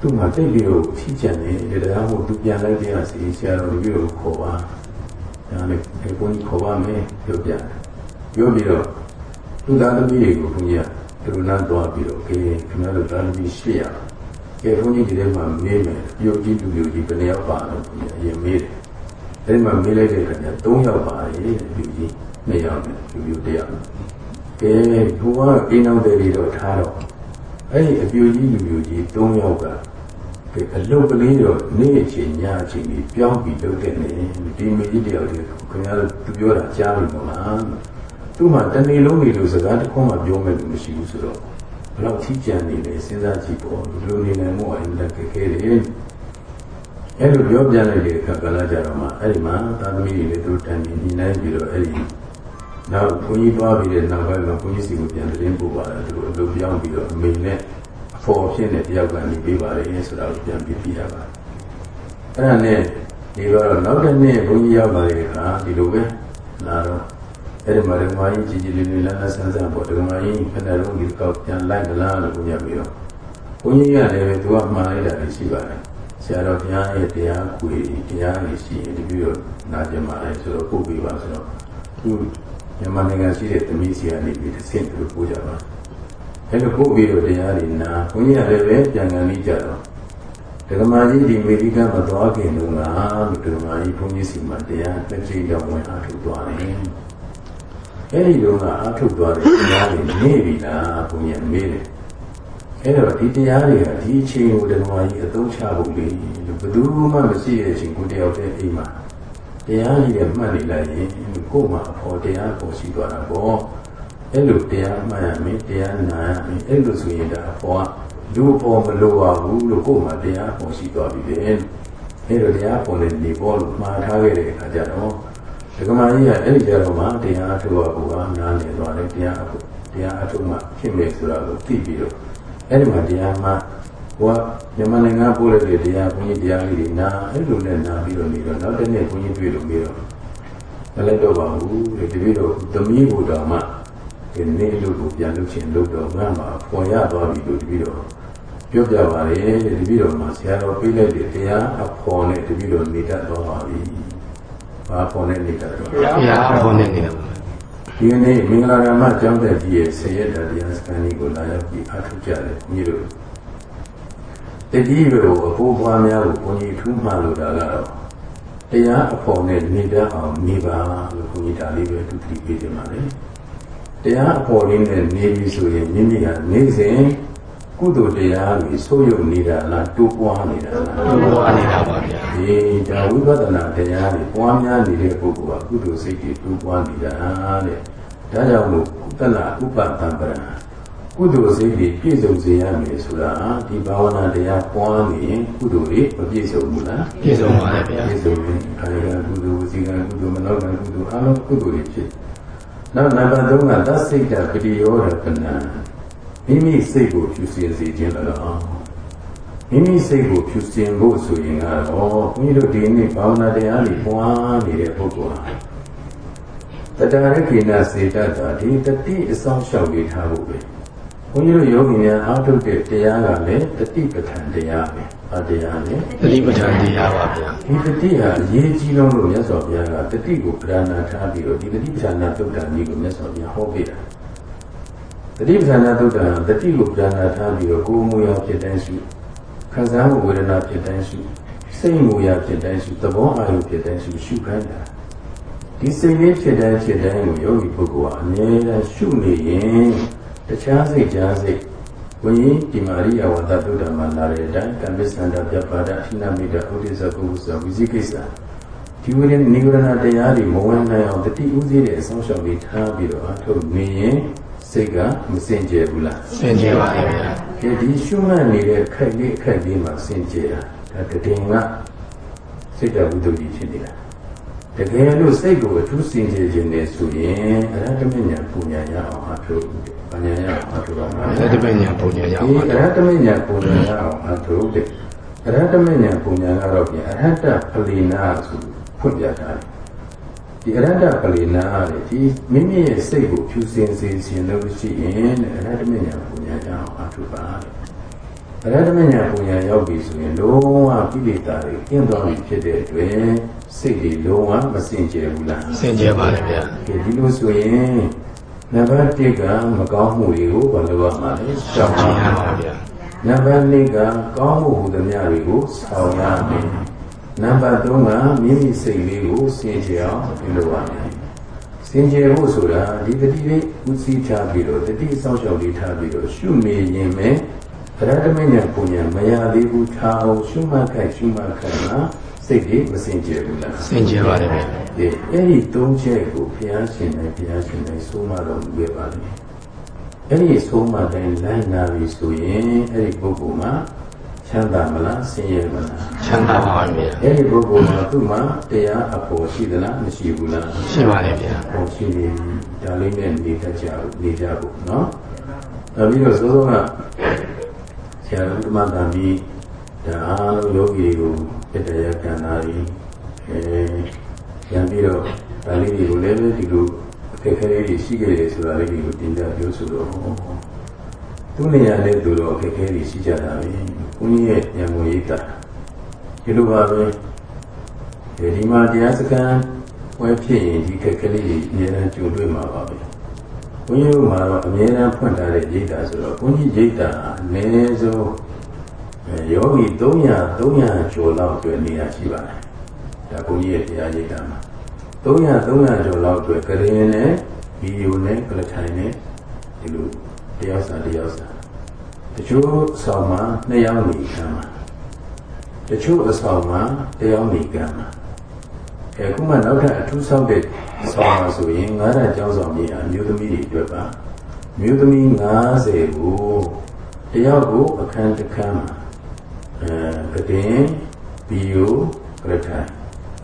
သူ့မှာတိတ်ပြီးတော့ဖြီးချင်တယ်တရားမို့သူပြန်လိုက်တဲ့ဆီဆရာတော်ကြီးကိုခေါ်ပါ ဒါနဲ့ဘုန်းကြီးခေါ်ပါမယ်ပြောပြတယ်ပြောပြီးတော့သူသားသမီးတွေကိုဘုန်းကြီးကသူနာသွားပြီးတော့ကေခင်ဗျားတို့သားသမီးရှေ့ရကဲဘုန်းကြီးဒီထဲမှာမေးမယ်ပြုတ်ကြီးသူမျိုးကြီးဘယ်နှယောက်ပါလို့ဘုန်းကြီးအရင်မေးတယ်အဲဒီမှာမေးလိုက်တဲ့အခါကျ3ယောက်ပါတယ်ပြုတ်ကြီး2ယောက်နဲ့ပြုတ်ပြုတ်1ယောက်ကဲဘုရားအိမ်အောင်တယ်ပြီးတော့ထားတော့အဲ့ဒီအပြူကြီးလူမျိုးကြီး3ယောက်က အလုတ်ကလေးတော့နေ့အချိန်ညအချိန်ကြီးပြောင်းပြီးလုပ်တဲ့နေဒီမေကြီးတယောက်တည်းခင်ဗျားတို့သူပြောတာကြားလို့မလားသူ့မှာတနေ့လုံးနေလို့စကားတစ်ခုမှပြောမဲ့လို့မရှိဘူးဆိုတော့ဘလောက်ထိကြံနေလဲစဉ်းစားကြည့်ပေါ့လူနေနိုင်မှုအရင်လက်ခဲခဲတယ်အဲ့လိုပြောပြလိုက်တဲ့အခါကလည်းကြတော့မှအဲ့ဒီမှာသာသမီတွေလည်းသူတန်ပြီးညီနိုင်ပြီးတော့အဲ့ဒီနောက်ဘုန်းကြီးသွားပြီးတဲ့နောက်ပိုင်းမှာဘုန်းကြီးစီကိုပြန်တင်းပို့ပါတယ်သူတို့အလုပ်ပြောင်းပြီးတော့အမေနဲ့အ ဖော်ဖြစ်တဲ့တယောက်ကနေပေးပါတယ်ဆိုတာကိုပြန်ပြီးပြရပါတယ်အဲ့ဒါနဲ့ဒီတော့နောက်တစ်နေ့ဘုန်းကြီးရောက်လာတဲ့အခါဒီလိုပဲလာတော့အဲ့ဒီမှာဓမ္မကြီးကြည်ကြည်လေးလေးလမ်းလမ်းဆန်းဆန်းပေါ့ဓမ္မကြီးခဏလုံးဒီကောက်ပြန်လိုက်မလားလို့ဘုရားပြီးတော့ဘုန်းကြီးကလည်းသူကမှားလိုက်တာရှိပါတယ်ဆရာတော်ဘုရားရဲ့တရားကိုတရားကြီးရှိရင်ဒီပြီးတော့နာကျင်ပါလေဆိုတော့ပို့ပေးပါဆိုတော့သူမြန်မာနိုင်ငံရှိတဲ့သမီးစီကနေပြီးတစ်ဆင့်သူပို့ကြပါ အဲ့လိုပို့ပြီးတော့တရားတွေနာဘုန်းကြီးကလည်းပဲပြန်ကန်ပြီးကြတော့ဒကမာကြီးဒီအမေရိကမှာသွားခင်တုန်းကဒကမာကြီးဘုန်းကြီးစီမှာတရားတစ်ချိန်တော့ဝင်အားထုတ်သွားတယ်အဲ့ဒီတော့ကအထုတ်သွားတဲ့တရားတွေနေပြီလားဘုန်းကြီးမေးတယ်အဲ့တော့ဒီတရားတွေကဒီအချိန်ကိုဓမ္မကြီးအသုံးချဖို့လေဘယ်သူမှမရှိတဲ့အချိန်ကိုတယောက်တည်းအိမ်မှာတရားကြီးရဲ့မှတ်နေလိုက်ရင်ကိုယ်မှာအဖို့တရားပေါ်ရှိသွားတာပေါ့ အဲ့လိုတရားမှတ်ရမယ်တရားနာရမယ်အဲ့လိုဆိုရင်ဒါအဖို့ကလူပေါ်မလိုပါဘူးလို့ကိုယ်မှာတရားပေါ်ရှိသွားပြီလေအဲ့တော့တရားပေါ်နေနေပေါ်လို့မှားထားခဲ့တဲ့အခါကျတော့ဒကမာကြီးကအဲ့ဒီကြတော့မှတရားအထုတ်ရဖို့ကနားနေသွားတယ်တရားအထုတ်တရားအထုတ်မှဖြစ်မယ်ဆိုတာကိုသိပြီးတော့အဲ့ဒီမှာတရားမှဟိုကမြန်မာနိုင်ငံပို့လိုက်တဲ့တရားဘုန်းကြီးတရားလေးတွေနာအဲ့လိုနဲ့နာပြီးတော့နေတော့နောက်တစ်နေ့ဘုန်းကြီးတွေ့လို့ပြီးတော့မလိုက်တော့ပါဘူးတဲ့တပည့်တော်သမီးကိုတော်မှ ဒီနေ့လို့ကိုပြန်လုပ်ချင်လို့တော့ငါမှာပေါ်ရသွားပြီလို့တပည့်တော်ပြောပြပါလေတပည့်တော်မှာဆရာတော်ပေးလိုက်တဲ့တရားအဖော်နဲ့တပည့်တော်နေတတ်သွားပါပြီ။ဘာဖော်နဲ့နေတတ်တော့ဘုရားအဖော်နဲ့နေတာဒီနေ့မင်္ဂလာရမကျောင်းသက်ကြီးရဲ့ဆရာတော်တရားစခန်းကြီးကိုလာရောက်ပြီးအားထုတ်ကြတယ်ညီတို့တတိယကိုအဖို့ပွားများကိုဘုန်းကြီးထူးမှလို့တာကတော့တရားအဖို့နဲ့နေတတ်အောင်နေပါလို့ဘုန်းကြီးဒါလေးပဲသူတိပေးတယ်မှာလေ တရားအဖို့လေးနဲ့နေပြီဆိုရင်မိမိကနေစဉ်ကုသိုလ်တရားတွေဆိုးရုံနေတာလားတိုးပွားနေတာလားဘုရားနေတာပါဗျာဒီဒါဝိပဿနာတရားတွေပွားများနေတဲ့ပုဂ္ဂိုလ်ကကုသိုလ်စိတ်တွေတိုးပွားနေတာတဲ့ဒါကြောင့်မို့ကုသလဥပတံပရံကုသိုလ်စိတ်တွေပြည့်စုံစေရမယ်ဆိုတာဒီဘာဝနာတရားပွားနေရင်ကုသိုလ်တွေမပြည့်စုံဘူးလားပြည့်စုံပါလေဗျာပြည့်စုံပြီခန္ဓာကကုသိုလ်ဝစီကံကုသိုလ်မနောကံကုသိုလ်အလုံးကုသိုလ်တွေဖြစ် နောက်နံပါတ်3ကသစ္စိတ်တပတိယောရကနံမိမိစိတ်ကိုဖြူစင်စေခြင်းလည်းအောင်မိမိစိတ်ကိုဖြူစင်ဖို့ဆိုရင်ကတော့ဘုန်းကြီးတို့ဒီနေ့ဘာဝနာတရားတွေပွားနေတဲ့ပုဂ္ဂိုလ်ဟာတတရခိနာစေတတာဒီတတိအဆောင်လျှောက်လေးထားဖို့ပဲဘုန်းကြီးတို့ယောဂီများအားထုတ်တဲ့တရားကလည်းတတိပဋ္ဌာန်တရားပဲ အတရားနဲ့တတိပဋ္ဌာန်တရားပါဗျာဒီတတိဟာအရေးကြီးဆုံးလို့မြတ်စွာဘုရားကတတိကိုပြဏာထားပြီးတော့ဒီတတိပဌာနာသုတ်တံကြီးကိုမြတ်စွာဘုရားဟောပေးတာတတိပဌာနာသုတ်တံတတိကိုပြဏာထားပြီးတော့ကိုယ်မူရာဖြစ်တိုင်းရှိခံစားမှုဝေဒနာဖြစ်တိုင်းရှိစိတ်မူရာဖြစ်တိုင်းရှိသဘောအာရုံဖြစ်တိုင်းရှိရှုခိုင်းတာဒီစိတ်လေးဖြစ်တိုင်းဖြစ်တိုင်းကိုယောဂီပုဂ္ဂိုလ်ကအမြဲတမ်းရှုနေရင်တခြားစိတ်ကြားစိတ် ဝိညာဉ်ဒီမာရိယဝတ္တသုဒ္ဓမှာလာတဲ့အတိုင်းကမ္မစန္ဒပြပါဒအထိနာမိတဥဒိစ္စကုသဝိဇိကိစ္စဒီဝိရနိဝရဏတရားတွေမဝင်နိုင်အောင်တတိဥစည်းတဲ့အဆောင်ရှောက်လေးထားပြီးတော့အထုတ်နေရင်စိတ်ကမစင်ကြယ်ဘူးလားစင်ကြယ်ပါလေဗျာဒီဒီရှုမှတ်နေတဲ့ခိုက်လေးခိုက်လေးမှာစင်ကြယ်တာဒါတည်င်ကစိတ်တဝိတ္တုကြီးဖြစ်နေတာ တကယ်လို့စိတ်ကိုအထူးစင်ကြယ်ခြင်းနဲ့ဆိုရင်အရဟတမညာပူညာရအောင်အထုတ်ပညာရအောင်အထုတ်ပါမယ်အဲ့ဒီပညာပုံညာရဒီအောင်ပါအရဟတမညာပူညာရအောင်အထုတ်တဲ့အရဟတမညာပူညာကတော့ပြန်အရဟတပလီနာဆိုဖွင့်ပြထားတယ်ဒီအရဟတပလီနာလေဒီမိမိရဲ့စိတ်ကိုဖြူစင်စေခြင်းလို့ရှိရင်တဲ့အရဟတမညာပူညာရအောင်အထုတ်ပါ အရဟတမညာပူညာရောက်ပြီဆိုရင်လုံးဝကိလေသာတွေကျင့်သွားပြီဖြစ်တဲ့အတွက်စိတ်တွေလုံးဝမစင်ကြယ်ဘူးလားစင်ကြယ်ပါလေဗျာကဲဒီလိုဆိုရင်နံပါတ်1ကမကောင်းမှုတွေကိုဘာလို့ရမှာလဲရှောင်ကျပါင်ရပါဗျာနံပါတ်2ကကောင်းမှုဟူသမျှတွေကိုဆောင်ရမယ်နံပါတ်3ကမိမိစိတ်လေးကိုစင်ကြယ်အောင်ပြုလုပ်ရမယ်စင်ကြယ်ဖို့ဆိုတာဒီတတိလေးဥသိထားပြီးတော့တတိစောင့်ရှောက်လေးထားပြီးတော့ရှုနေရင်ပဲ ဗရဒမညာပုံညာမရသေးဘူးထားအောင်ရှုမှတ်ခိုက်ရှုမှတ်ခိုက်မှာစိတ်ကြီးမစင်ကြယ်ဘူးလားစင်ကြယ်ပါလေဗျာဒီအဲ့ဒီသုံးချက်ကိုဘုရားရှင်နဲ့ဘုရားရှင်နဲ့ဆုံးမတော်မူခဲ့ပါလိမ့်အဲ့ဒီဆုံးမတိုင်းလိုက်နာပြီဆိုရင်အဲ့ဒီပုဂ္ဂိုလ်မှာချမ်းသာမလားဆင်းရဲမလားချမ်းသာပါဗျာအဲ့ဒီပုဂ္ဂိုလ်မှာသူ့မှာတရားအဖို့ရှိသလားမရှိဘူးလားရှိပါလေဗျာဟောရှိနေပြီဒါလေးနဲ့နေတတ်ကြဘူးနေကြဖို့နော်နောက်ပြီးတော့သို့သောက ဆရာတော်ဓမ္မတန်ပြီးဒါအားလုံးယောဂီတွေကိုပြတရားကံတာတွေအဲရံပြီးတော့ဒါလေးတွေကိုလည်းပဲဒီလိုအခက်အခဲလေးတွေရှိခဲ့တယ်ဆိုတာလေးတွေကိုတင်ပြပြောဆိုတော့သူနေရာနဲ့သူတော့အခက်အခဲတွေရှိကြတာပဲဘုန်းကြီးရဲ့ဉာဏ်ကိုရိပ်တာဒီလိုပါပဲဒီမှာတရားစခန်းဝဲဖြစ်ရင်ဒီခက်ခဲလေးတွေအများအားကြုံတွေ့မှာပါပဲ ဘုန်းကြီးတို့မှာတော့အများအားဖွင့်ထားတဲ့ရိပ်တာဆိုတော့ဘုန်းကြီးရိပ်တာအနည်းဆုံးအဲယောဂီ300 300ကျော်လောက်တွေ့နေရရှိပါတယ်ဒါဘုန်းကြီးရဲ့တရားရိပ်တာမှာ300 300ကျော်လောက်တွေ့ကရင်နဲ့ဗီဒီယိုနဲ့ကလထိုင်နဲ့ဒီလိုတရားစာတရားစာတချို့ဆောင်မှာနှစ်ယောက်နေခံမှာတချို့အဆောင်မှာတယောက်နေခံမှာအခုမှနောက်ထပ်အထူးဆောင်တဲ့ ဆောင်မှာဆိုရင်ငါးရကျောင်းဆောင်ကြီးအမျိုးသမီးတွေအတွက်ပါမျိုးသမီး90ကိုတယောက်ကိုအခန်းတစ်ခန်းမှာအဲကတင်ဘီယိုကရထိုင်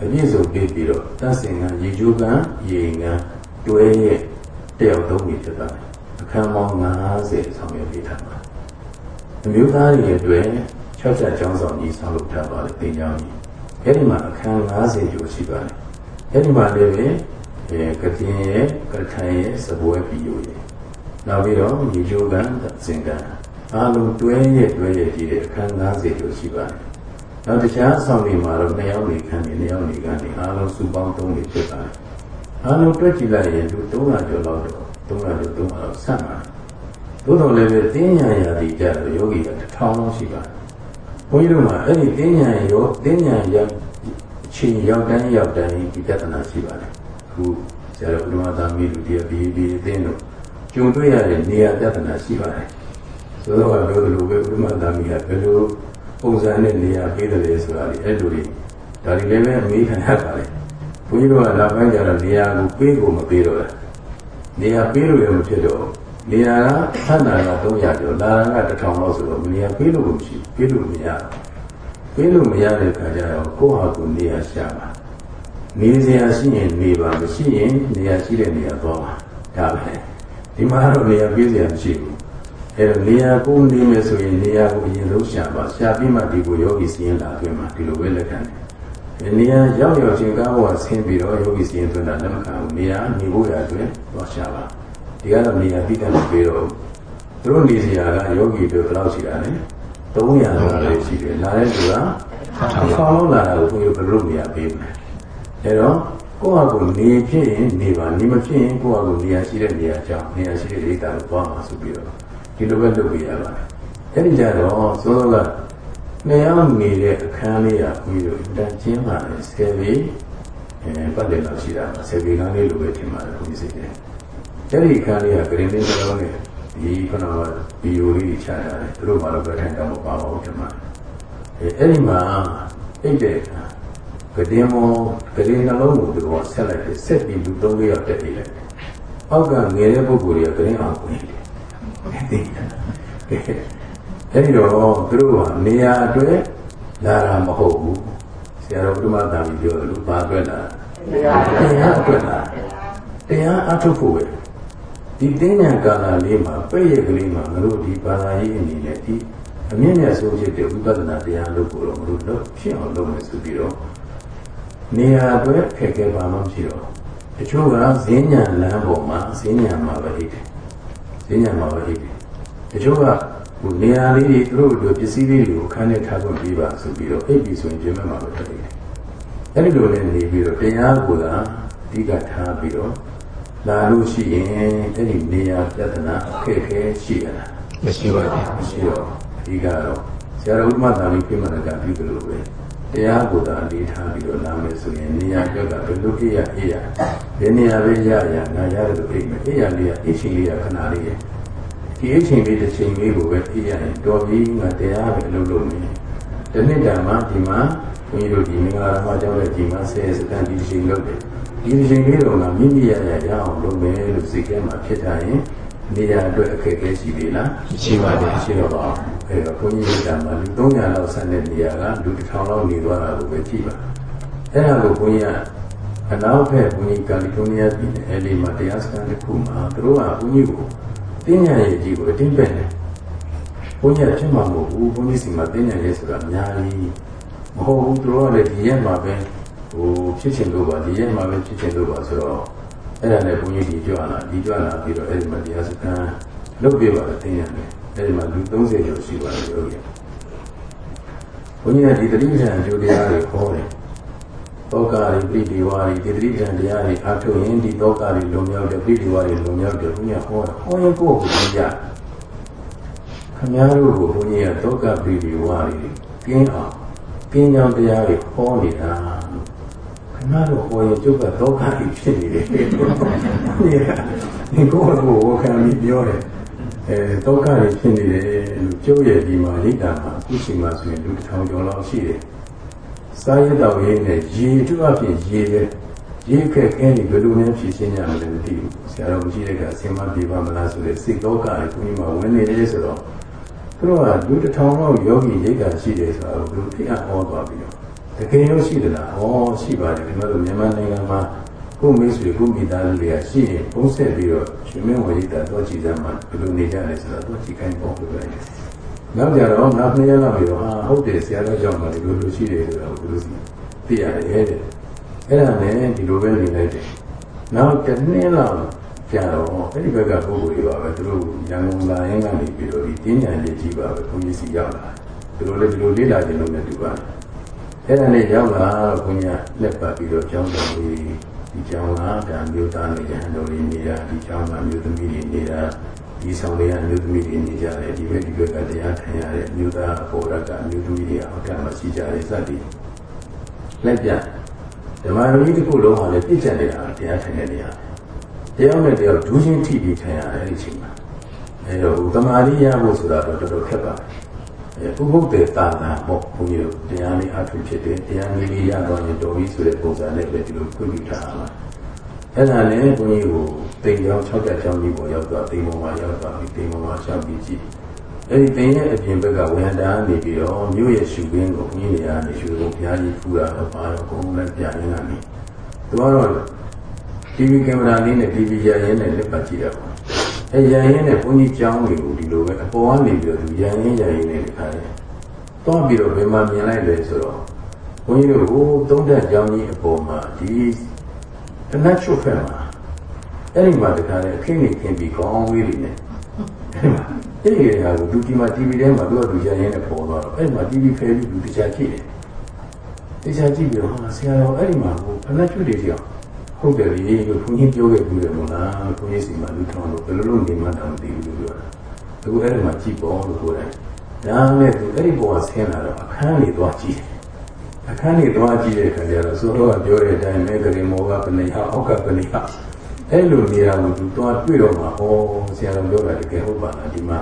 အပြည့်စုံပြပြီးတော့တတ်စင်ကရေချိုးကရေငန်းတွဲရဲ့တယောက်သုံးပြီးဖြစ်သွားတယ်အခန်းပေါင်း90ဆောင်ရွက်ပေးထားပါအမျိုးသားတွေအတွက်၆ချက်ကျောင်းဆောင်ကြီးဆောင်လုပ်ထားပါတယ်တင်ကြောင်းကြီးအဲ့ဒီမှာအခန်း90ကျော်ရှိပါတယ်အဲ့ဒီမှာလည်းပဲ အဲကတင်ရဲ့ကထိုင်ရဲ့စပွဲဘီယိုရဲ့နောက်ပြီးတော့ရေချိုးကစင်ကအားလုံးတွဲရဲ့တွဲရဲ့ကြည့်တဲ့အခန်း90ကျော်ရှိပါတယ်နောက်တခြားအဆောင်တွေမှာတော့နှစ်ယောက်နေခန်းနေနှစ်ယောက်နေခန်းနေအားလုံးစုပေါင်း၃နေဖြစ်ပါတယ်အားလုံးတွက်ကြည့်လိုက်ရင်လူ300ကျော်လောက်တော့300ကျော်300လောက်ဆက်မှာသို့တော်လည်းပဲတင်းညာရာဒီကြတော့ယောဂီကတစ်ထောင်လောက်ရှိပါတယ်ဘုန်းကြီးတို့မှာအဲ့ဒီတင်းညာရောတင်းညာရောက်အချိန်ရောက်တိုင်းရောက်တိုင်းဒီပြဿနာရှိပါတယ်အ ခုဆရာတော်ဘုရားသားမိလူတရားဒီဒီအသိတို့ကြုံတွေ့ရတဲ့နေရာပြဿနာရှိပါတယ်ဆိုတော့ပြောသလိုပဲဘုရားသားမိကဘယ်လိုပုံစံနဲ့နေရာပေးတယ်လဲဆိုတာလေအဲ့လိုတွေဒါတွေလည်းပဲအမေးခံရပါတယ်ဘုန်းကြီးတို့ကလာပိုင်းကြတော့နေရာကိုပေးကိုမပေးတော့လားနေရာပေးလို့လည်းမဖြစ်တော့နေရာကသတ်တာက300ကျော်လာတာက1000လောက်ဆိုတော့နေရာပေးလို့မရှိပေးလို့မရပေးလို့မရတဲ့ခါကျတော့ကိုယ့်ဟာကိုယ်နေရာရှာပါ နေစရာရှိရင်နေပါမရှိရင်နေရာရှိတဲ့နေရာသွားပါဒါပဲဒီမှာတော့နေရာပေးစရာမရှိဘူးအဲတော့နေရာကိုနေမယ်ဆိုရင်နေရာကိုအရင်ဆုံးရှာပါရှာပြီးမှဒီကိုယောဂီစီရင်လာပြင်မှာဒီလိုပဲလက်ခံတယ်နေရာရောက်ရောက်ချင်းကားဘောဆင်းပြီးတော့ယောဂီစီရင်သွင်းတာလက်မခံဘူးနေရာနေဖို့ရအတွင်းတော့ရှာပါဒီကတော့နေရာတိတက်မပေးတော့သူတို့နေစရာကယောဂီတွေဘယ်လောက်ရှိတာလဲ300လောက်လည်းရှိတယ်လာတဲ့သူကဆောင်းလုံးလာတာကိုဘုရားဘယ်လိုမရပေးမလဲ အဲတော့ကိုယ့်ဟာကိုယ်နေဖြစ်ရင်နေပါနေမဖြစ်ရင်ကိုယ့်ဟာကိုယ်နေရာရှိတဲ့နေရာကြောင်းနေရာရှိတဲ့ဒေသကိုသွားမှာဆိုပြီးတော့ဒီလိုပဲလုပ်ပြရပါတယ်အဲ့ဒီကြတော့သို့သောကနေရာနေတဲ့အခန်းလေးကဘုရားတန်ချင်းလာတယ်ဆယ်ပြီးအဲပတ်တယ်လို့ရှိတာဆယ်ပြီးကလေးလိုပဲထင်ပါတယ်ဘုရားစိတ်တယ်အဲ့ဒီအခန်းလေးကဂရင်းလေးတစ်လုံးနဲ့ဒီခဏကဗီဒီယိုလေးချထားတယ်သူတို့မှတော့ပြထိုင်တော့မပါပါဘူးထင်ပါတယ်အဲအဲ့ဒီမှာအိတ်တဲ့ ကတင်မောကလေးနှလုံးကိုသူကဆက်လိုက်တယ်ဆက်ပြီးလူသုံးလေးယောက်တက်နေလိုက်အောက်ကငယ်တဲ့ပုဂ္ဂိုလ်တွေကကလေးအောင်ကိုနေတယ်အဲ့ဒီတော့သူတို့ကနေရာအတွက်လာတာမဟုတ်ဘူးဆရာတော်ဘုရားတာပြီးပြောတယ်လို့ဘာအတွက်လာတရားအတွက်လာတရားအထုတ်ဖို့ပဲဒီတင်းညာကာလလေးမှာပဲ့ရကလေးမှာငါတို့ဒီဘာသာရေးအနေနဲ့ဒီအမြင့်မြတ်ဆုံးဖြစ်တဲ့ဝိပဿနာတရားလို့ကိုတော့မလို့တော့ဖြစ်အောင်လုပ်မယ်ဆိုပြီးတော့ နေရာအတွက်ခက်ခဲပါမှမရှိတော့တချို့ကဈဉ္ညာလမ်းပေါ်မှာဈဉ္ညာမှာပဲအိတ်တယ်ဈဉ္ညာမှာပဲအိတ်တယ်တချို့ကဟိုနေရာလေးတွေသူတို့တို့ပစ္စည်းလေးတွေကိုခန်းနဲ့ထားဖို့ပြီးပါဆိုပြီးတော့အိတ်ပြီးဆိုရင်ပြင်မဲ့မှာပဲထွက်တယ်အဲ့ဒီလိုနဲ့နေပြီးတော့တရားကိုသာအဓိကထားပြီးတော့လာလို့ရှိရင်အဲ့ဒီနေရာပြဿနာအခက်ခဲရှိရလားမရှိပါဘူးမရှိတော့အဓိကတော့ဆရာတော်ဥပမာသာလေးပြမနာကပြုတယ်လို့ပဲ တရားကိုသာလေးထားပြီးတော့လာမယ်ဆိုရင်နေရာအတွက်ကဘယ်လိုအိရအိရဘယ်နေရာပဲရရငါရတယ်လို့အိမယ်အိရလေးကအိချိန်လေးကခဏလေးရဲ့ဒီအိချိန်လေးတစ်ချိန်လေးကိုပဲအိရရင်တော်ပြီးငါတရားပဲလုပ်လို့မယ်ဒီနေ့တည်းမှာဒီမှာဘုန်းကြီးတို့ဒီမင်္ဂလာမှာကြောင်းတဲ့ဒီမှာဆယ်စကန်ဒီချိန်လုပ်တယ်ဒီချိန်လေးတော့ငါမိမိရရရအောင်လုပ်မယ်လို့စိတ်ထဲမှာဖြစ်ထားရင်နေရာအတွက်အခက်အခဲရှိသေးလားရှိပါသေးတယ်ရှိတော့ပါ အဲတော့ဘုန်းကြီးတို့ကမှလူ300လောက်ဆက်တဲ့နေရာကလူ1000လောက်နေသွားတာကိုပဲကြည့်ပါအဲ့ဒါကိုဘုန်းကြီးကအနောက်ဘက်ဘုန်းကြီးကယ်လီဖိုးနီးယားပြည်နယ်အဲ့ဒီမှာတရားစခန်းတစ်ခုမှာသူတို့ကဘုန်းကြီးကိုတင်းညာရေးကြီးကိုအတင်းပက်တယ်ဘုန်းကြီးကဖြစ်မှာမဟုတ်ဘူးဘုန်းကြီးစီမှာတင်းညာရေးဆိုတာအများကြီးမဟုတ်ဘူးသူတို့ကလည်းဒီရက်မှာပဲဟိုဖြစ်ချင်လို့ပါဒီရက်မှာပဲဖြစ်ချင်လို့ပါဆိုတော့အဲ့ဒါနဲ့ဘုန်းကြီးဒီကြွလာဒီကြွလာပြီးတော့အဲ့ဒီမှာတရားစခန်းလုပ်ပြပါတော့တင်းညာတယ် အဲဒီမှာလူ30ကျော်ရှိပါတယ်ယောဂီဘုန်းကြီးကဒီတတိပ္ပံအကျိုးတရားတွေခေါ်တယ်တောကာရီပြိတိဝါရီဒီတတိပ္ပံတရားတွေအားထုတ်ရင်ဒီတောကာရီလုံမြောက်တယ်ပြိတိဝါရီလုံမြောက်တယ်ဘုန်းကြီးကဟောတယ်ဟောရင်ကိုယ့်ကိုယ်ကြီးရခမည်းတော်ကိုဘုန်းကြီးကတောကပြိတိဝါရီကင်းအောင်ကင်းကြောင်တရားတွေဟောနေတာခမည်းတော်ဟောရင်ကျုပ်ကတောကာရီဖြစ်နေတယ်ဘုန်းကြီးကဒီကိုယ်ကိုဝခံပြီးပြောတယ် အဲဒုက္ခတွေဖြစ်နေတယ်လို့ကျိုးရဲ့ဒီမှာလိတာမှာအခုချိန်မှာဆိုရင်လူတစ်ထောင်ကျော်လောက်ရှိတယ်။စားရတော့ရင်းနဲ့ရေတူအဖြစ်ရေပဲရေခက်ခဲနေဘယ်လိုလဲဖြည့်ရှင်းကြမလဲမသိဘူး။ဆရာတော်ကြီးတွေကဆင်မပြေပါမလားဆိုတဲ့စိတ်ဒုက္ခတွေကိုကြီးမှာဝင်နေတယ်ဆိုတော့သူတို့ကလူတစ်ထောင်လောက်ယောဂီရိတ်တာရှိတယ်ဆိုတော့ဘယ်လိုဖြစ်အောင်ဟောသွားပြီးတော့တကယ်လို့ရှိသလား။ဟောရှိပါတယ်ဒီမှာလိုမြန်မာနိုင်ငံမှာ ကိုမိတ်ဆွေကိုမိသားစုတွေကရှိရင်ပုံဆက်ပြီးတော့ရှင်မင်းဝိဒါတော့ကြည်စမ်းမှာဘယ်လိုနေကြလဲဆိုတော့တော့ကြည်ခိုင်းပေါ့လို့ပြောတယ်။နောက်ကြတော့နောက်နှစ်ရက်လောက်ပြီးတော့ဟာဟုတ်တယ်ဆရာတော်ကြောင့်မှဒီလိုလိုရှိတယ်ဆိုတော့ဘယ်လိုစီသိရတယ်တဲ့။အဲ့ဒါနဲ့ဒီလိုပဲနေလိုက်တယ်။နောက်တစ်နှစ်လောက်ကြာတော့အဲ့ဒီဘက်ကပုဂ္ဂိုလ်တွေပါပဲသူတို့ရန်ကုန်လာရင်ကနေပြီးတော့ဒီတင်းညာရေးကြီးပါပဲဘုန်းကြီးစီရောက်လာ။သူတို့လည်းဒီလိုလေ့လာခြင်းလုပ်နေတူပါတယ်။အဲ့ဒါနဲ့ရောက်လာဘုန်းကြီးလက်ပတ်ပြီးတော့ကျောင်းတော်ကြီး ဒီကျောင်းကဒါမျိုးသားနေကြတော်ရင်းနေတာဒီကျောင်းကမျိုးသမီးတွေနေတာဒီဆောင်တွေကမျိုးသမီးတွေနေကြတယ်ဒီဘက်ဒီဘက်ကတရားထိုင်ရတဲ့မျိုးသားအပေါ်ရကမျိုးသမီးတွေအောက်ကမှရှိကြတယ်စသည်လက်ပြဓမ္မတော်ကြီးတစ်ခုလုံးဟာလည်းပြည့်ကျက်နေတာတရားထိုင်တဲ့နေရာတရားနဲ့တရားဒူးချင်းထိပြီးထိုင်ရတယ်ဒီချိန်မှာအဲတော့သမာဓိရဖို့ဆိုတာတော့တော်တော်ခက်ပါတယ် ဥပုပ်တဲ့တာနာပေါ့ဘုန်းကြီးတို့တရားလေးအထုဖြစ်တယ်တရားလေးလေးရတော့ရင်တော်ပြီဆိုတဲ့ပုံစံနဲ့ပဲဒီလိုခွင့်ပြုထားတာပါအဲ့ဒါနဲ့ဘုန်းကြီးကိုတိမ်ကြောင်၆တက်ချောင်းကြီးပေါ်ရောက်သွားတိမ်ပေါ်မှာရောက်သွားပြီးတိမ်ပေါ်မှာရှောက်ပြီးကြည့်အဲ့ဒီတိမ်ရဲ့အပြင်ဘက်ကဝန္တာနေပြီးတော့မြို့ရဲ့ရှုခင်းကိုဘုန်းကြီးတွေကနေရှုဖို့ဘုရားကြီးဖူတာတော့ပါတော့ဘုံလည်းပြရင်းကနေသူကတော့ TV ကင်မရာလေးနဲ့ TV ရရင်နဲ့လက်ပတ်ကြည့်ရပါ အဲရရင်နဲ့ဘုန်းကြီးကျောင်းတွေကိုဒီလိုပဲအပေါ်ကနေပြီးတော့သူရရင်ရရင်နဲ့တခါလေတော့ပြီးတော့ဘယ်မှာမြင်လိုက်လဲဆိုတော့ဘုန်းကြီးတို့ဟိုသုံးတက်ကျောင်းကြီးအပေါ်မှာဒီတနတ်ချုပ်ဖက်မှာအဲ့ဒီမှာတခါလေအခင်းနေခင်းပြီးကောင်းဝေးလေးနဲ့အဲ့ဒီမှာအဲ့ဒီဟာကိုသူဒီမှာ TV ထဲမှာသူကသူရရင်နဲ့ပေါ်သွားတော့အဲ့ဒီမှာ TV ဖယ်ပြီးသူတရားကြည့်တယ်တရားကြည့်ပြီးတော့ဟာဆရာတော်အဲ့ဒီမှာဟိုဖဏကျွတ်တွေကြောင် ဟုတ်တယ်လေလို့ဘုန်းကြီးပြောခဲ့ဘူးတယ်မို့လားဘုန်းကြီးစီမှာလူထောင်းလို့ဘယ်လိုလုပ်နေမှတောင်မသိဘူးလို့ပြောတာအခုအဲ့ဒီမှာကြည့်ပေါ်လို့ပြောတယ်ဒါမဲ့သူအဲ့ဒီဘဝဆင်းလာတော့အခန်းလေးသွားကြည့်တယ်အခန်းလေးသွားကြည့်တဲ့အခါကျတော့ဆိုတော့ပြောတဲ့အတိုင်းမဲကလေးမောကပနေဟာအောက်ကပနေဟာအဲ့လိုနေရာကိုသူသွားတွေ့တော့မှဟောဆရာတော်ပြောတာတကယ်ဟုတ်ပါလားဒီမှာ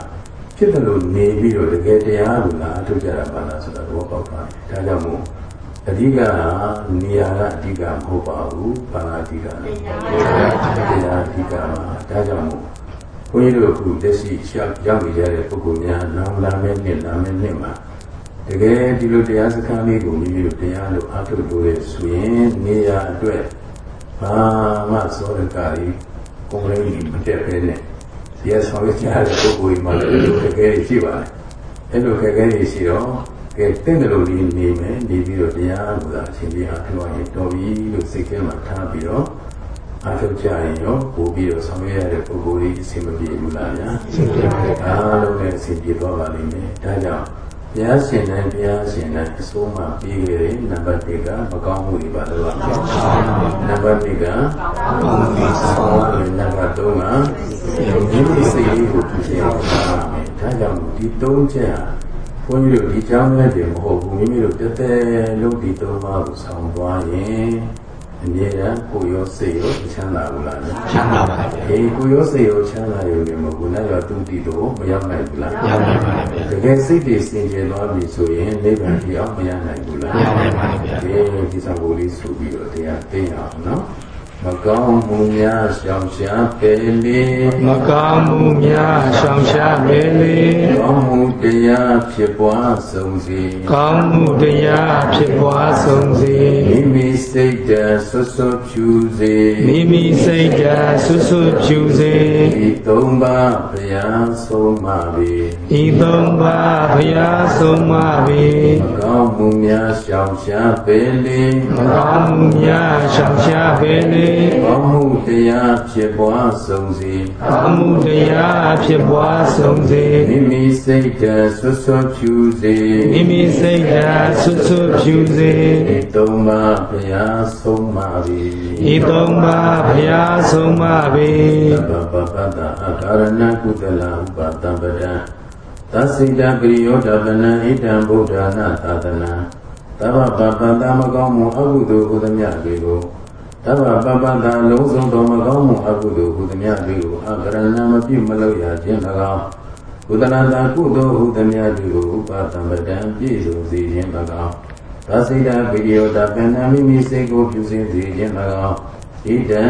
ဖြစ်တယ်လို့နေပြီးတော့တကယ်တရားကိုလားအထုတ်ကြတာပါလားဆိုတော့တော့ပေါက်ပါတယ်ဒါကြောင့်မို့ အဓိကနေရာကအဓိကမဟုတ်ပါဘူးဘာအဓိကလဲတရားအဓိကပါဒါကြောင့်မို့ဘုန်းကြီးတို့အခုလက်ရှိရောက်နေကြတဲ့ပုဂ္ဂိုလ်များနောင်လာမယ့်နှစ်လာမယ့်နှစ်မှာတကယ်ဒီလိုတရားစခန်းလေးကိုမိမိတို့တရားလို့အားထုတ်လို့ရဆိုရင်နေရာအတွက်ဘာမှစောရကကြီးကိုယ်လေးမတက်ပဲနဲ့ဒီအဆောင်ရကြတဲ့ပုဂ္ဂိုလ်မှလည်းတကယ်ရှိပါတယ်အဲ့လိုခက်ခဲတွေရှိတော့ ကဲတင့်တယ်လို့လေးနေမယ်နေပြီးတော့တရားကိုသာအချိန်ကြီးအားထုတ်ရင်တော်ပြီလို့စိတ်ထဲမှာထားပြီးတော့အားထုတ်ကြရင်ရောပို့ပြီးတော့ဆောင်ရွက်ရတဲ့ပုဂ္ဂိုလ်ကြီးအဆင်မပြေဘူးလားဗျာအဆင်ပြေပါဘူးအားလုံးလည်းအဆင်ပြေသွားပါလိမ့်မယ်ဒါကြောင့်ဘုရားရှင်နဲ့ဘုရားရှင်နဲ့အစိုးမပြီးကြတယ်နံပါတ်1ကမကောင်းမှုတွေပါလို့ပါနံပါတ်2ကကောင်းမှုတွေဆောင်းတယ်နံပါတ်3ကမိမိစိတ်လေးကိုကြည့်ရအောင်ပါမယ်ဒါကြောင့်ဒီ၃ချက်ဟာ ဘုန်းကြီးတို့ဒီကြောင်းနဲ့တည်းမဟုတ်ဘူးမိမိတို့တက်တဲ့လုံးဒီသုံးပါးကိုဆောင်သွားရင်အမြဲတမ်းကိုရောစိတ်ရောချမ်းသာဘူးလားချမ်းသာပါဗျာအေးကိုရောစိတ်ရောချမ်းသာရုံနဲ့မဟုတ်ဘူးနဲ့ရောသူတည်တော့မရောက်နိုင်ဘူးလားရောက်နိုင်ပါဗျာတကယ်စိတ်တွေစင်ကြယ်သွားပြီဆိုရင်နိဗ္ဗာန်တရားမရနိုင်ဘူးလားရောက်နိုင်ပါဗျာဒီဒီစာကိုလေးဆိုပြီးတော့တရားသိအောင်နော် မကောင်းမှုများရှောင်ရှားပေလေမကောင်းမှုများရှောင်ရှားပေလေကောင်းမှုတရားဖြစ်ပွားဆုံးစေကောင်းမှုတရားဖြစ်ပွားဆုံးစေမိမိစိတ်ဓာတ်ဆွဆွဖြူစေမိမိစိတ်ဓာတ်ဆွဆွဖြူစေဤသုံးပါးဘုရားဆုံးမပေဤသုံးပါးဘုရားဆုံးမပေမကောင်းမှုများရှောင်ရှားပေလေမကောင်းမှုများရှောင်ရှားပေလေကောင်းမှုတရားဖြစ်ပွားဆုံးစေကောင်းမှုတရားဖြစ်ပွားဆုံးစေမိမိစိတ်ဓာတ်ဆွဆွဖြူစေမိမိစိတ်ဓာတ်ဆွဆွဖြူစေဤသုံးပါးဘုရားဆုံးမပေဤသုံးပါးဘုရားဆုံးမပေဘဘပတ္တအကာရဏကုသလဥပတံပဒံသစိတပရိယောဓပနံဣတံဗုဒ္ဓနာသာသနာသဗ္ဗပပတ္တမကောင်းမှုအကုသိုလ်ဥဒ္ဓမြတွေကို သဗ္ဗပပတအလုံးစုံသောမကောင်းမှုအကုသိုလ်ဟုသမျှတွေကိုအကရဏမပြုမလုပ်ရခြင်း၎င်းကုသလတာကုသိုလ်ဟုသမျှတွေကိုဥပသံပဒံပြည့်စုံစေခြင်း၎င်းသစိတဗိယောတပဏ္ဏမိမိစိတ်ကိုပြုစေစေခြင်း၎င်းဣဒံ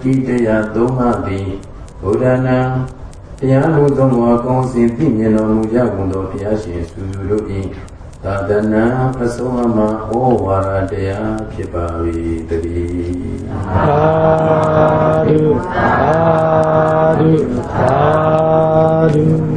ဣတယသုံးပါးသည်ဘုရားနာတရားမှုသုံးပါးကောင်းစဉ်သိမြင်တော်မူကြကုန်သောဘုရားရှင်စုစုတို့၏ သာသနာပစိုးအမဩဝါဒတရားဖြစ်ပါ၏တည်းသာဓုသာဓုသာဓု